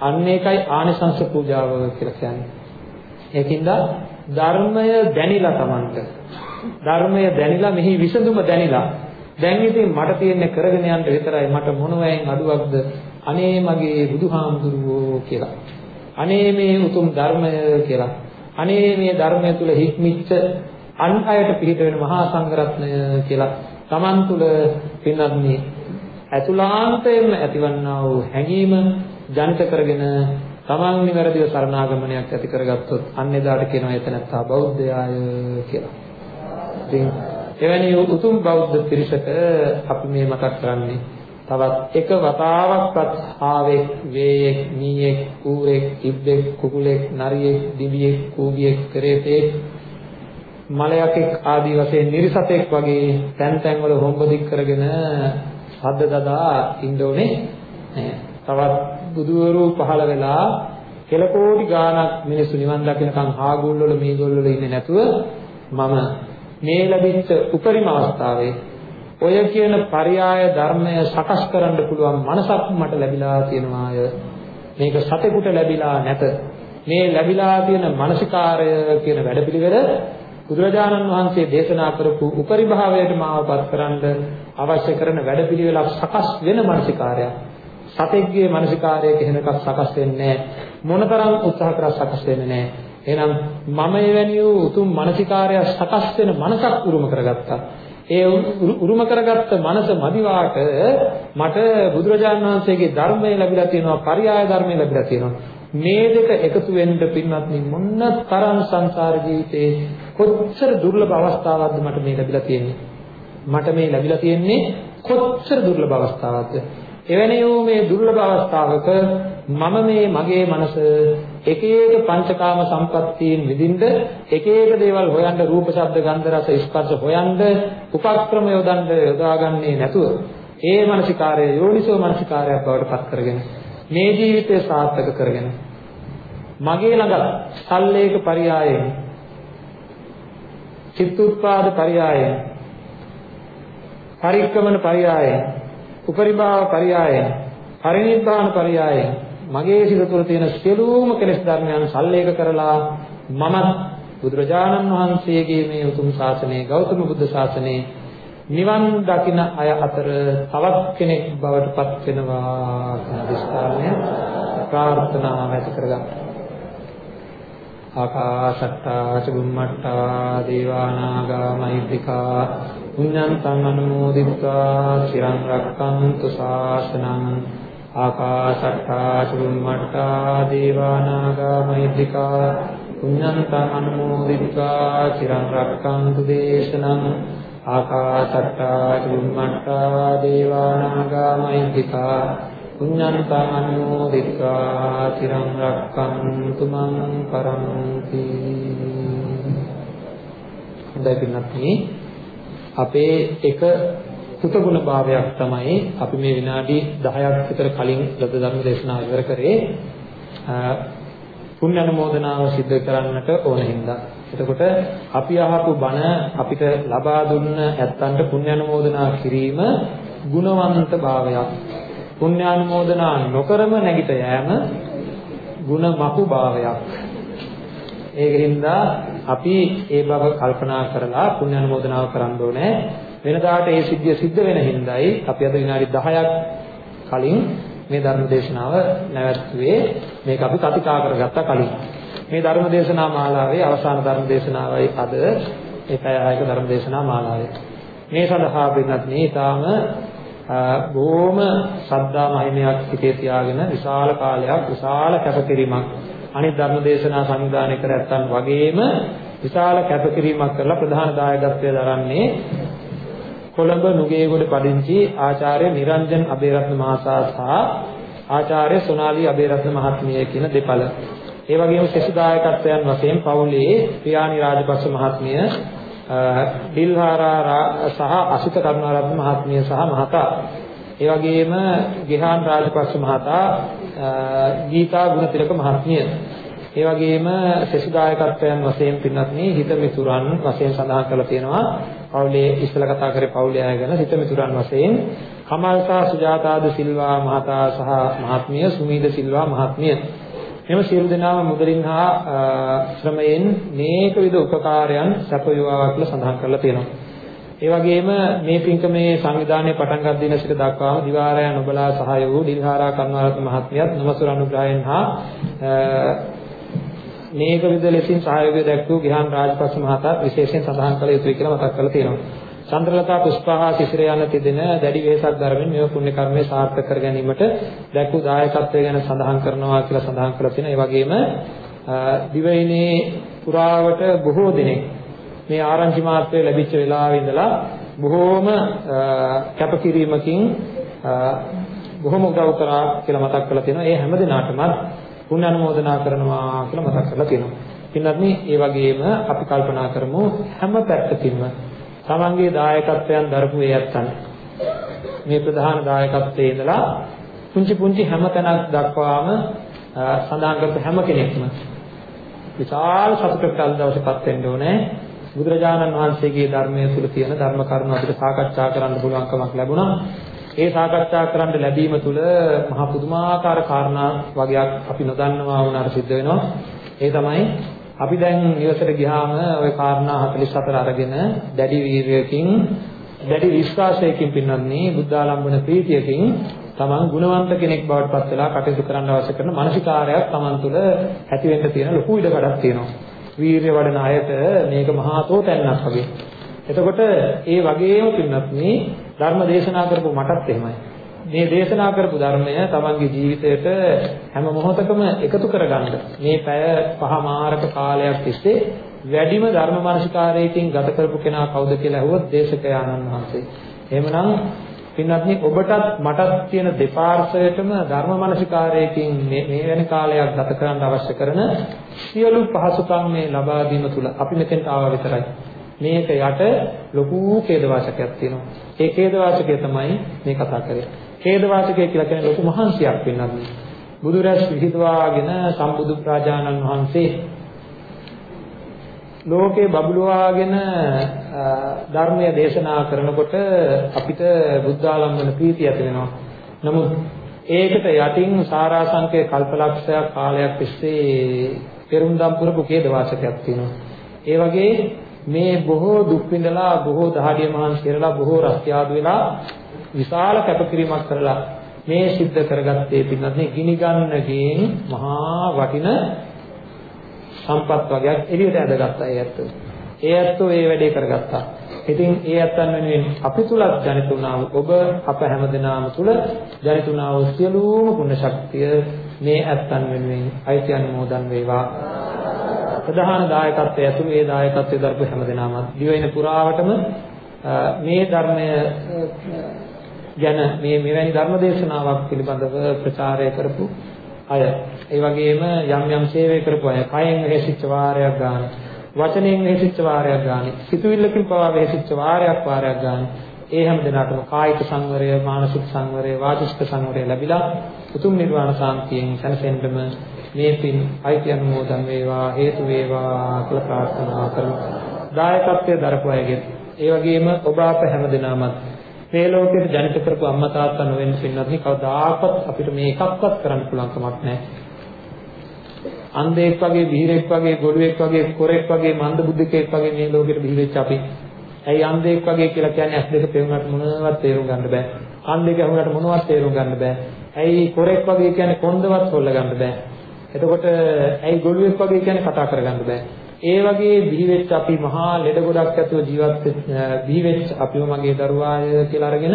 අන්න ඒකයි ආනිසංස පූජාව කියලා කියන්නේ. ඒකින්ද ධර්මය දැනිලා Tamanට. ධර්මය දැනිලා මෙහි විසඳුම දැනිලා. දැන් ඉතින් මට තියෙන්නේ කරගෙන යන්න විතරයි. මට මොනවයින් අඩුවක්ද? අනේ මගේ බුදුහාමුදුරුවෝ කියලා. අනේ මේ උතුම් ධර්මය කියලා. අනේ මේ ධර්මය තුල හික්මිච්ච අන් අයට පිහිට වෙන මහා සංඝරත්නය කියලා Taman තුල පින්නත් මේ අතුලාන්තයෙන්ම ඇතිවන්නා වූ හැඟීම ජනිත කරගෙන Taman නිවැරදිව සරණාගමනයක් ඇති කරගත්තොත් අන්න එදාට කියනවා එතනත්තා බෞද්ධයාය කියලා. ඉතින් එවැනි උතුම් බෞද්ධ පිරිසක අපි මේ මතක් කරන්නේ තවත් එක වතාවක්වත් ආවෙක් වේයෙක් මීයෙක් ඌරෙක් ඉබ්බෙක් කුකුලෙක් නරියෙක් දිවියෙක් කූඹියෙක් කරේතෙක් මලයකෙක් ආදී වශයෙන් නිර්සතෙක් වගේ තැන් තැන් වල හොම්බදික් කරගෙන සද්ද දදා ඉන්න ඕනේ තවත් බුදුවරු පහළ වෙලා කෙලකෝටි ගාණක් මිනිස්සු නිවන් දකින්නකම් හාගුල් වල මේගොල්ල වල ඉන්නේ නැතුව මම මේ ලැබිච්ච උපරිම අවස්ථාවේ ඔය කියන පරයාය ධර්මය සකස් කරන්න පුළුවන් මනසක් මට ලැබිලා තියෙනවාය. මේක සතෙකුට ලැබිලා නැත. මේ ලැබිලා තියෙන මානසිකාරය කියන වැඩපිළිවෙල බුදුරජාණන් වහන්සේ දේශනා කරපු උපරිභාවයට මාවපත් කරන්න අවශ්‍ය කරන වැඩපිළිවෙලක් සකස් වෙන මානසිකාරයක්. සතෙක්ගේ මානසිකාරයක එහෙම එකක් සකස් වෙන්නේ මොනතරම් උත්සාහ කරා සකස් වෙන්නේ නැහැ. එහෙනම් මම එවැනි වූ උතුම් මානසිකාරය සකස් වෙන මනසක් උරුම කරගත්තා. ඒ උරුම කරගත්ත මනස මදිවාට මට බුදුරජාණන් වහන්සේගේ ධර්මය ලැබිලා තියෙනවා පරියාය ධර්මය ලැබිලා තියෙනවා මේ දෙක එකතු වෙන්න පින්වත්නි මොන්න තරම් සංසාර ජීවිතේ කොච්චර දුර්ලභ අවස්ථාවක්ද මට මේ ලැබිලා තියෙන්නේ? මට මේ ලැබිලා තියෙන්නේ කොච්චර දුර්ලභ අවස්ථාවක්ද? එවැනි වූ මේ දුර්ලභ අවස්ථාවක මම මේ මගේ මනස එක එක පංචකාම සම්පත්තීන් විඳින්න එක එක දේවල් හොයන්න රූප ශබ්ද ගන්ධ රස ස්පර්ශ හොයන්න උපක්‍රම යොදන්න යොදාගන්නේ නැතුව ඒ මානසිකාරය යෝනිසෝ මානසිකාරයක් බවට පත් කරගෙන මේ ජීවිතය සාර්ථක කරගෙන මගේ ළඟ සල්ලේක පරියායෙන් චිත්තුත්පාද පරියායෙන් පරික්‍රමන පරියායෙන් උපරිභාව පරියායෙන් පරිනිබ්බාන පරියායෙන් මගේ සිත තුළ තියෙන සියලුම කෙලෙස් ධර්මයන් සල්ලේක කරලා මමත් බුදුරජාණන් වහන්සේගේ මේ උතුම් ශාසනය ගෞතම බුද්ධ ශාසනය නිවන් දකින අය අතර තවත් කෙනෙක් බවට පත් වෙනවා කියන දිස්ත්‍රාණය ප්‍රාර්ථනාව ඇති කරගන්න. ආකාශත්තා චුම්මත්තා දේවානාගා මහිද්దికා පුඤ්ඤන්තං අනුමෝදිත්වා চিරං රක්ඛන්තු ශාසනං ආකාශත්තා චුම්මත්තා දේවානාගා මහිද්దికා පුඤ්ඤන්තං අනුමෝදිත්වා চিරං රක්ඛන්තු දේශනං ආකාශත්තා චුම්මත්තා දේවානාගා මහිද්దికා පුඤ්ඤන්තං අනුමෝදිත්වා চিරං රක්ඛන්තු මං පරන්ති හොඳයි පින්වත්නි අපේ එක සුතගුණ භාවයක් තමයි අපි මේ විනාඩි 10ක් විතර කලින් ලද ධර්ම දේශනාව ඉවර කරේ පුණ්‍ය අනුමෝදනාව සිදු කරන්නට ඕන හින්දා. එතකොට අපි අහපු බණ අපිට ලබා දුන්න ඇත්තන්ට පුණ්‍ය අනුමෝදනා කිරීම ගුණවන්ත භාවයක්. පුණ්‍ය අනුමෝදනා නොකරම නැගිට යෑම ගුණ මකු භාවයක්. ඒකින්ද අපි ඒ බව කල්පනා කරලා පුණ්‍ය අනුමෝදනාව කරන්න ඕනේ. වෙනදාට ඒ සිද්ධිය සිද්ධ වෙන හින්දායි අපි අද විනාඩි 10ක් කලින් මේ ධර්ම දේශනාව නැවැත්තුවේ මේක අපි කතිකා කරගත්තා කලින්. මේ ධර්ම දේශනා මාලාවේ අවසාන ධර්ම දේශනාවයි අද ඒ පැය 6ක ධර්ම දේශනා මාලාවේ. මේ සඳහා වෙනත් නේතාම බොහොම ශ්‍රද්ධා මහිමයක් හිතේ තියාගෙන විශාල කාලයක් විශාල කැපකිරීමක් අනිත් ධර්ම දේශනා සංවිධානය කර ඇත්තන් වගේම විශාල කැපකිරීමක් කරලා ප්‍රධාන දායකත්වය දරන්නේ කොළඹ නුගේගොඩ පදිංචි ආචාර්ය නිරංජන් අබේරත්න මහතා සහ ආචාර්ය සොනාලි අබේරත්න මහත්මිය කියන දෙපළ. ඒ වගේම සෙසු දායකත්වයන් වශයෙන් පවුලේ ප්‍රියානි රාජපක්ෂ මහත්මිය, දිල්හාරා සහ අසිත කරුණාරත්න මහත්මිය සහ මහතා. ඒ වගේම ගිහාන් රාජපක්ෂ මහතා ගීතා ගුණතිලක මහත්මිය. ඒ වගේම සෙසුදායකත්වයන් වශයෙන් පින්වත්නි හිත මිතුරන් වශයෙන් සඳහන් කරලා තියෙනවා. පවුලේ ඉස්සලා කතා කරේ පවුලේ අය ගැන හිත මිතුරන් වශයෙන්. කමල් සහ සුජාතාද සිල්වා මහතා සහ මහත්මිය සුමීද සිල්වා මහත්මිය. මෙම සියලු දෙනාම මුදලින් හා ශ්‍රමයෙන් මේක විද උපකාරයන් සැපයුවා කියලා සඳහන් කරලා තියෙනවා. ඒ වගේම මේ පින්කමේ සංවිධානයේ පටන් ගත් දින සිට දක්වාම දිවාරයන් ඔබලා සහාය වූ දිල්හාරා කන්වරත්න මහත්මියත් නමසුර අනුග්‍රහයෙන් හා මේක විද ලෙසින් සහයෝගය දැක්වූ ගිහාන් රාජපක්ෂ මහතාත් විශේෂයෙන් සඳහන් කළ යුතුයි කියලා මතක් කරලා තියෙනවා. චන්ද්‍රලතා පුෂ්පහා සිසිර යන තිදෙන දැඩි වෙහසක් දරමින් මේ පුණ්‍ය කර්මය සාර්ථක කර ගැනීමට දැක්වූ දායකත්වය ගැන සඳහන් කරනවා කියලා සඳහන් කරලා තියෙනවා. ඒ වගේම දිවයිනේ පුරාවට බොහෝ දෙනෙක් මේ ආරංචි මාත්‍රය ලැබිච්ච වෙලාවේ ඉඳලා බොහෝම කැපකිරීමකින් බොහොම උදව් කරා කියලා මතක් කරලා තියෙනවා. ඒ හැම දිනාටම පුණ්‍ය අනුමෝදනා කරනවා කියලා මතක් කරලා තියෙනවා. පින්වත්නි, ඒ වගේම අපි කල්පනා කරමු හැම පැත්තකින්ම තමන්ගේ දායකත්වයන් දරපු ඒ ඇත්තන් මේ ප්‍රධාන දායකත්වයේ ඉඳලා පුංචි පුංචි හැම තැනක් දක්වාම සඳහන් කරපු හැම කෙනෙක්ම විශාල සතුටකට අද දවසේපත් වෙන්න ඕනේ බුදුරජාණන් වහන්සේගේ ධර්මයේ තුල තියෙන ධර්ම කරුණු අපිට සාකච්ඡා කරන්න පුළුවන්කමක් ලැබුණා. ඒ සාකච්ඡා කරන්න ලැබීම තුල මහ පුදුමාකාර කාරණා වගේක් අපි නොදන්නවා වුණාට සිද්ධ වෙනවා. ඒ තමයි අපි දැන් නිවසට ගියාම ওই කාරණා 44 අරගෙන දැඩි වීර්යයකින් දැඩි විශ්වාසයකින් පින්නන්නේ බුද්ධාලම්බන ප්‍රීතියකින් තමන් ගුණවන්ත කෙනෙක් බවට පත් වෙලා කටයුතු කරන්න අවශ්‍ය කරන මානසිකාරයක් තමන් තුළ ඇති වෙන්න තියෙන ලොකු ඉඩකඩක් තියෙනවා. වීර්ය වඩන අයට මේක මහා තෝතැන්නක් වගේ. එතකොට ඒ වගේම පින්නත් මේ ධර්ම දේශනා කරපු මටත් එහෙමයි. මේ දේශනා කරපු ධර්මය තමන්ගේ ජීවිතයට හැම මොහොතකම එකතු කරගන්න මේ පැය පහමාරක කාලයක් තිස්සේ වැඩිම ධර්ම මානසිකාරයකින් ගත කරපු කෙනා කවුද කියලා අහුවොත් දේශකයාණන් වහන්සේ. එහෙමනම් පින්වත්නි ඔබටත් මටත් තියෙන දෙපාර්ශ්වයටම ධර්ම මානසිකාරයකින් මේ වෙන කාලයක් ගත කරන්න අවශ්‍ය කරන සියලු පහසුකම් මේ ලබා දීම තුල අපි මෙතෙන්ට ආවා විතරයි. මේක යට ලොකු ඛේදවාචකයක් තියෙනවා. ඒ ඛේදවාචකය තමයි මේ කතා කරන්නේ. ඛේදවාචකය කියලා කියන්නේ ලොකු මහන්සියක් වෙන්නත්. බුදුරැස් විහිදුවාගෙන සම්බුදු ප්‍රාජානන් වහන්සේ ලෝකේ බබළුවාගෙන ධර්මය දේශනා කරනකොට අපිට බුද්ධාලම්බන ප්‍රීතිය ඇති වෙනවා. නමුත් ඒකට යටින් සාරාංශකේ කල්පලක්ෂයක් කාලයක් තිස්සේ පෙරුම්දම් පුරපු ඛේද වාචකයක් තියෙනවා. ඒ වගේ මේ බොහෝ දුක් විඳලා බොහෝ දහඩිය මහන්සි කරලා බොහෝ රස්තියාදු වෙලා විශාල කැපකිරීමක් කරලා මේ සිද්ධ කරගත්තේ පින්නත් නේ ගිනි ගන්න ගෙන් මහා වටින සම්පත් වර්ගයක් එළියට ඇදගත්තා ඒ ඇත්තෝ. ඒ ඇත්තෝ ඒ වැඩේ කරගත්තා. ඉතින් ඒ ඇත්තන් වෙනුවෙන් අපි තුලත් ජනිතුණා ඔබ අප හැමදෙනාම තුල ජනිතුණා වූ සියලුම පුණ්‍ය ශක්තිය මේ ඇත්තන් වෙනුවෙන් අයිති අනුමෝදන් වේවා. ප්‍රධාන දායකත්වයේ ඇතුළු ඒ දායකත්වයේ දරපු හැමදෙනාම දිවයින පුරාවටම මේ ධර්මය ගැන මේ මෙවැනි ධර්ම දේශනාවක් පිළිබඳව ප්‍රචාරය කරපු අය. ඒ වගේම යම් යම් සේවය කරපු අය. කයෙන් වෙහෙසිච්ච වාරයක් ගන්න වචනයෙන් වෙහෙසිච්ච වාරයක් ගන්න සිතුවිල්ලකින් පවා වෙහෙසිච්ච වාරයක් වාරයක් ගන්න ඒ හැම දිනකටම කායික සංවරය මානසික සංවරය වාචික සංවරය ලැබිලා උතුම් නිර්වාණ සාන්තියෙන් සැනසෙන්නම මේ පින් අයිති අනුමෝදන් වේවා හේතු වේවා කියලා ප්‍රාර්ථනා කරමු දායකත්වයේ දරපු අයගේ ඒ වගේම ඔබ අප හැම දිනමත් මේ ලෝකෙට ජනිත කරපු අම්මා තාත්තා නොවෙන්න පින්නත් නේ කවදාකවත් අපිට මේ එකක්වත් කරන්න පුළුවන් කමක් නැහැ. අන්ධෙක් වගේ, බිහිරෙක් වගේ, ගොළුෙක් වගේ, කොරෙක් වගේ, මන්ද බුද්ධිකෙක් වගේ මේ ලෝකෙට බිහි වෙච්ච අපි. ඇයි අන්ධෙක් වගේ කියලා කියන්නේ ඇස් දෙක පෙවුනට මොනවත් තේරුම් ගන්න බෑ. කන් දෙක ඇහුනට මොනවත් තේරුම් ගන්න බෑ. ඇයි කොරෙක් වගේ කියන්නේ කොන්දවත් හොල්ල ගන්න බෑ. එතකොට ඇයි ගොළුෙක් වගේ කියන්නේ කතා කරගන්න බෑ. ඒ වගේ බිහි වෙච්ච අපි මහා ලෙඩ ගොඩක් ඇතුව ජීවත් බිහි වෙච්ච අපිව මගේ දරුවාය කියලා අරගෙන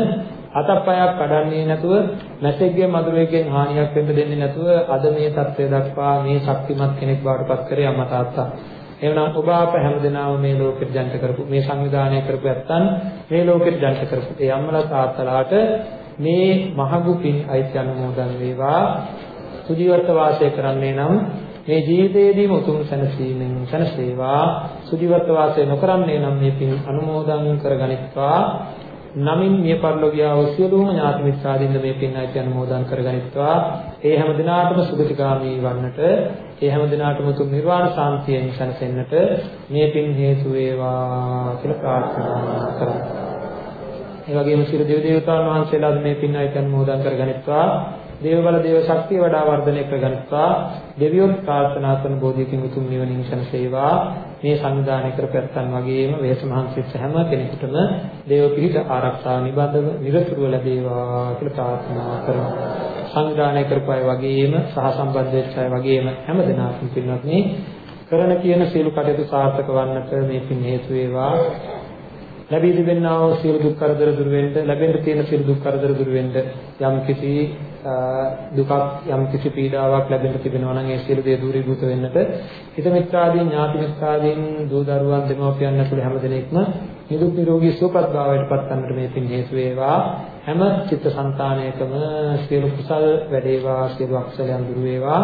අතප්පයක් කඩන්නේ නැතුව මැසෙක්ගේ මధుරයෙන් හානියක් වෙන්න දෙන්නේ නැතුව අද මේ தත්ත්වය දක්වා මේ ශක්තිමත් කෙනෙක් බවට පත් කරේ අම්මා තාත්තා. එවනම් ඔබ අප හැමදෙනාම මේ ලෝකෙට ජනිත කරපු මේ සංවිධානය කරපු ඇත්තන් මේ ලෝකෙට ජනිත කරපු ඒ අම්මලා තාත්තලාට මේ මහඟු පින් අයිති අනුමෝදන් වේවා. සුජීවත්ව වාසය කරන්නේ නම් මේ ජීවිතයේදීම උතුම් සැනසීමෙන් සැනසේවා. සුජීවත්ව වාසය නොකරන්නේ නම් මේ පින් අනුමෝදන් කරගනිත්වා. නමින් මිය පරලෝකියා වූ සියලුම ඥාති මිත්‍රාදීන් මේ පින් අයිති අනුමෝදන් කරගනිත්වා. ඒ හැම දිනාටම සුගතිගාමී වන්නට ඒ හැම දිනාටම උතුම් නිර්වාණ සාන්තියෙන් සැනසෙන්නට මේ පින් හේතු වේවා කියලා ප්‍රාර්ථනා කරමු. ඒ වගේම සියලු දෙවි දේවතාවුන් වහන්සේලාද මේ පින් අයිති අනුමෝදන් කරගනිත්වා. දේව බල දේව ශක්තිය වඩා වර්ධනය කරගනිත්වා දෙවියොත් ප්‍රාර්ථනා කරන බෝධියකින් උතුම් නිවනින් සැනසේවා මේ සංවිධානය කරපැත්තන් වගේම වේස මහන්සියත් හැම කෙනෙකුටම දේව පිහිට ආරක්ෂා නිබඳව නිරතුරුව ලැබේවා කියලා ප්‍රාර්ථනා කරමු. සංවිධානය කරපය වගේම සහ සම්බන්ධ වෙච්ච අය වගේම හැම දෙනාටම පින්වත්නි කරන කියන සියලු කටයුතු සාර්ථක වන්නට මේ පින් හේතු වේවා. ලැබී තිබෙනා වූ සියලු දුක් කරදර දුර වෙන්න ලැබෙන්න තියෙන සියලු දුක් කරදර දුර වෙන්න යම් කිසි දුකක් යම් කිසි පීඩාවක් ලැබෙන්න තිබෙනවා නම් ඒ සියලු දේ දුරීභූත වෙන්නට හිත මිත්‍රාදීන් ඥාති මිත්‍රාදීන් දූ දරුවන් දෙමව්පියන් ඇතුළු හැම දෙනෙක්ම නිදුක් නිරෝගී සුවපත් භාවයට පත් වන්නට මේ පින් හේතු වේවා. හැම චිත්තසංතානයකම සියලු කුසල් වැඩේවා සියලු අකුසලයන් දුරු වේවා.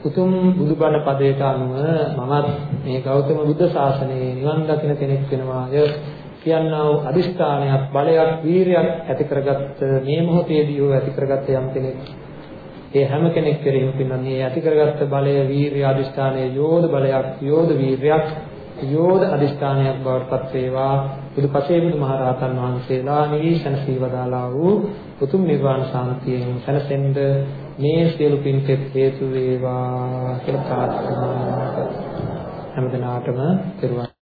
උතුම් බුදුබණ පදයට අනුව මමත් මේ ගෞතම බුද්ධ ශාසනයේ නිවන් දකින කෙනෙක් වෙනවාය. කියනා වූ අදිෂ්ඨානයක් බලයක් වීරියක් ඇති කරගත්ත මේ මොහොතේදී හෝ ඇති කරගත්ත යම් කෙනෙක්. ඒ හැම කෙනෙක් කෙරෙහිම පින්නන්නේ ඇති කරගත්ත බලය වීරිය අදිෂ්ඨානයේ යෝධ බලයක් යෝධ වීරියක් යෝධ අදිෂ්ඨානයක් බවට පත් වේවා. බුදුපසේ බුදුමහරහතන් වහන්සේලා නිවිසනසී වදාලා වූ උතුම් නිර්වාණ සාන්තියෙන් සැනසෙන්න මේ සියලු පින්කෙත් හේතු වේවා කියලා ප්‍රාර්ථනා කරනවා. හැමදෙනාටම පෙරවන්